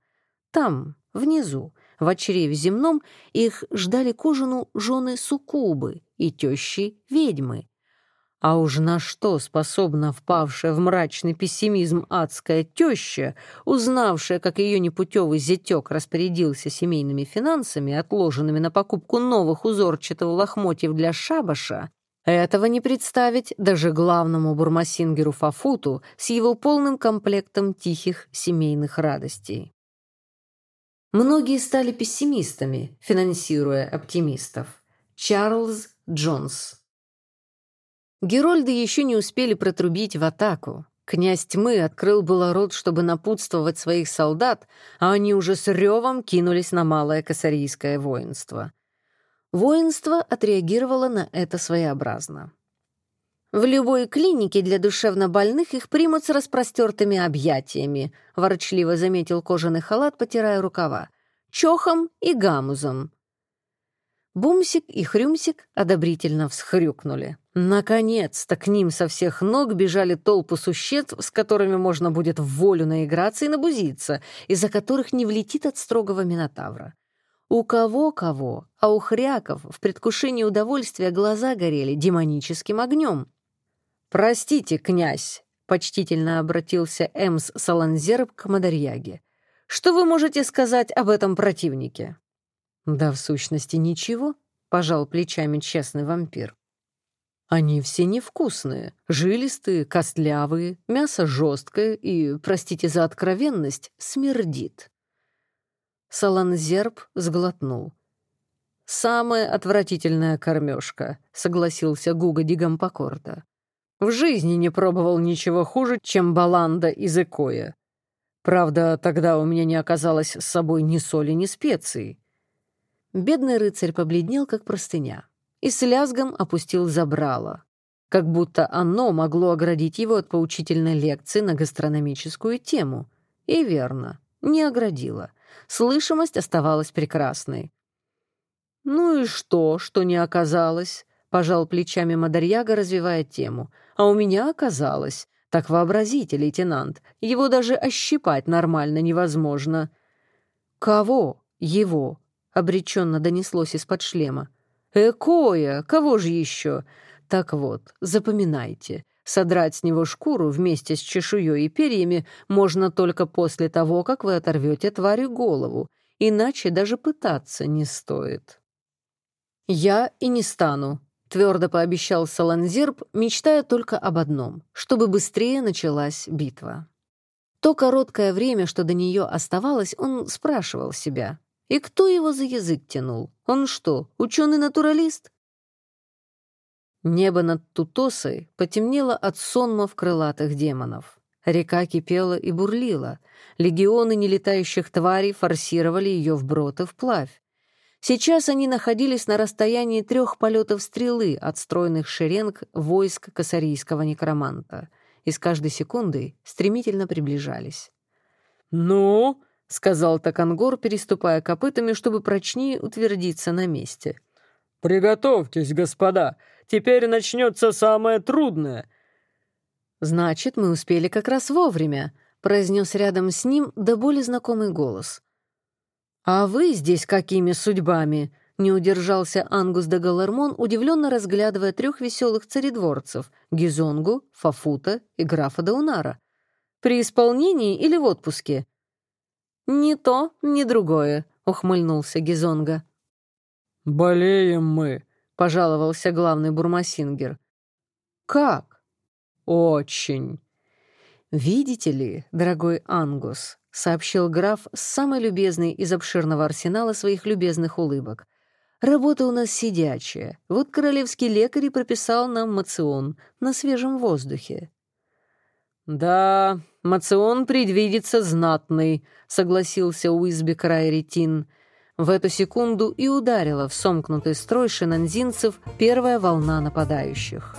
Там, внизу, в чреве земном, их ждали к ужину жены суккубы и тещи ведьмы, а уж на что способна впавшая в мрачный пессимизм адская теща, узнавшая, как ее непутевый зятек распорядился семейными финансами, отложенными на покупку новых узорчатого лохмотьев для шабаша, этого не представить даже главному бурмасингеру Фафуту с его полным комплектом тихих семейных радостей. Многие стали пессимистами, финансируя оптимистов. Чарльз Джонс Герольды еще не успели протрубить в атаку. Князь тьмы открыл было рот, чтобы напутствовать своих солдат, а они уже с ревом кинулись на малое косарийское воинство. Воинство отреагировало на это своеобразно. «В любой клинике для душевнобольных их примут с распростертыми объятиями», ворочливо заметил кожаный халат, потирая рукава. «Чохом и гамузом». Бумсик и Хрюмсик одобрительно всхрюкнули. Наконец-то к ним со всех ног бежали толпы существ, с которыми можно будет в волю наиграться и набузиться, из-за которых не влетит от строгого Минотавра. У кого-кого, а у хряков в предвкушении удовольствия глаза горели демоническим огнем. «Простите, князь», — почтительно обратился Эмс Саланзерб к Мадарьяге, «что вы можете сказать об этом противнике?» «Да в сущности ничего», — пожал плечами честный вампир. Они все невкусные, жилистые, костлявые, мясо жесткое и, простите за откровенность, смердит. Саланзерб сглотнул. «Самая отвратительная кормежка», — согласился Гуга Дигампокорта. «В жизни не пробовал ничего хуже, чем баланда из Экоя. Правда, тогда у меня не оказалось с собой ни соли, ни специй». Бедный рыцарь побледнел, как простыня и с лязгом опустил забрало, как будто оно могло оградить его от поучительной лекции на гастрономическую тему. И верно, не оградило. Слышимость оставалась прекрасной. «Ну и что, что не оказалось?» — пожал плечами Мадарьяга, развивая тему. «А у меня оказалось. Так вообразите, лейтенант. Его даже ощипать нормально невозможно». «Кого? Его?» — обреченно донеслось из-под шлема. Экоя, кого же еще? Так вот, запоминайте, содрать с него шкуру вместе с чешуей и перьями можно только после того, как вы оторвете твари голову, иначе даже пытаться не стоит. «Я и не стану», — твердо пообещал Саланзерб, мечтая только об одном — чтобы быстрее началась битва. То короткое время, что до нее оставалось, он спрашивал себя, и кто его за язык тянул? Он что, ученый-натуралист? Небо над Тутосой потемнело от сонмов крылатых демонов. Река кипела и бурлила. Легионы нелетающих тварей форсировали ее вброд и вплавь. Сейчас они находились на расстоянии трех полетов стрелы от стройных шеренг войск косарийского некроманта и с каждой секундой стремительно приближались. «Ну?» — сказал Такангор, переступая копытами, чтобы прочнее утвердиться на месте. «Приготовьтесь, господа, теперь начнется самое трудное». «Значит, мы успели как раз вовремя», — произнес рядом с ним до боли знакомый голос. «А вы здесь какими судьбами?» — не удержался Ангус де Галармон, удивленно разглядывая трех веселых царедворцев — Гизонгу, Фафута и графа Даунара. «При исполнении или в отпуске?» «Ни то, ни другое», — ухмыльнулся Гизонга. «Болеем мы», — пожаловался главный бурмасингер. «Как?» «Очень». «Видите ли, дорогой Ангус», — сообщил граф с самой любезной из обширного арсенала своих любезных улыбок. «Работа у нас сидячая. Вот королевский лекарь прописал нам мацион на свежем воздухе». «Да, мацион предвидится знатный», — согласился Уизби Крайретин. В эту секунду и ударила в сомкнутый строй шинанзинцев первая волна нападающих.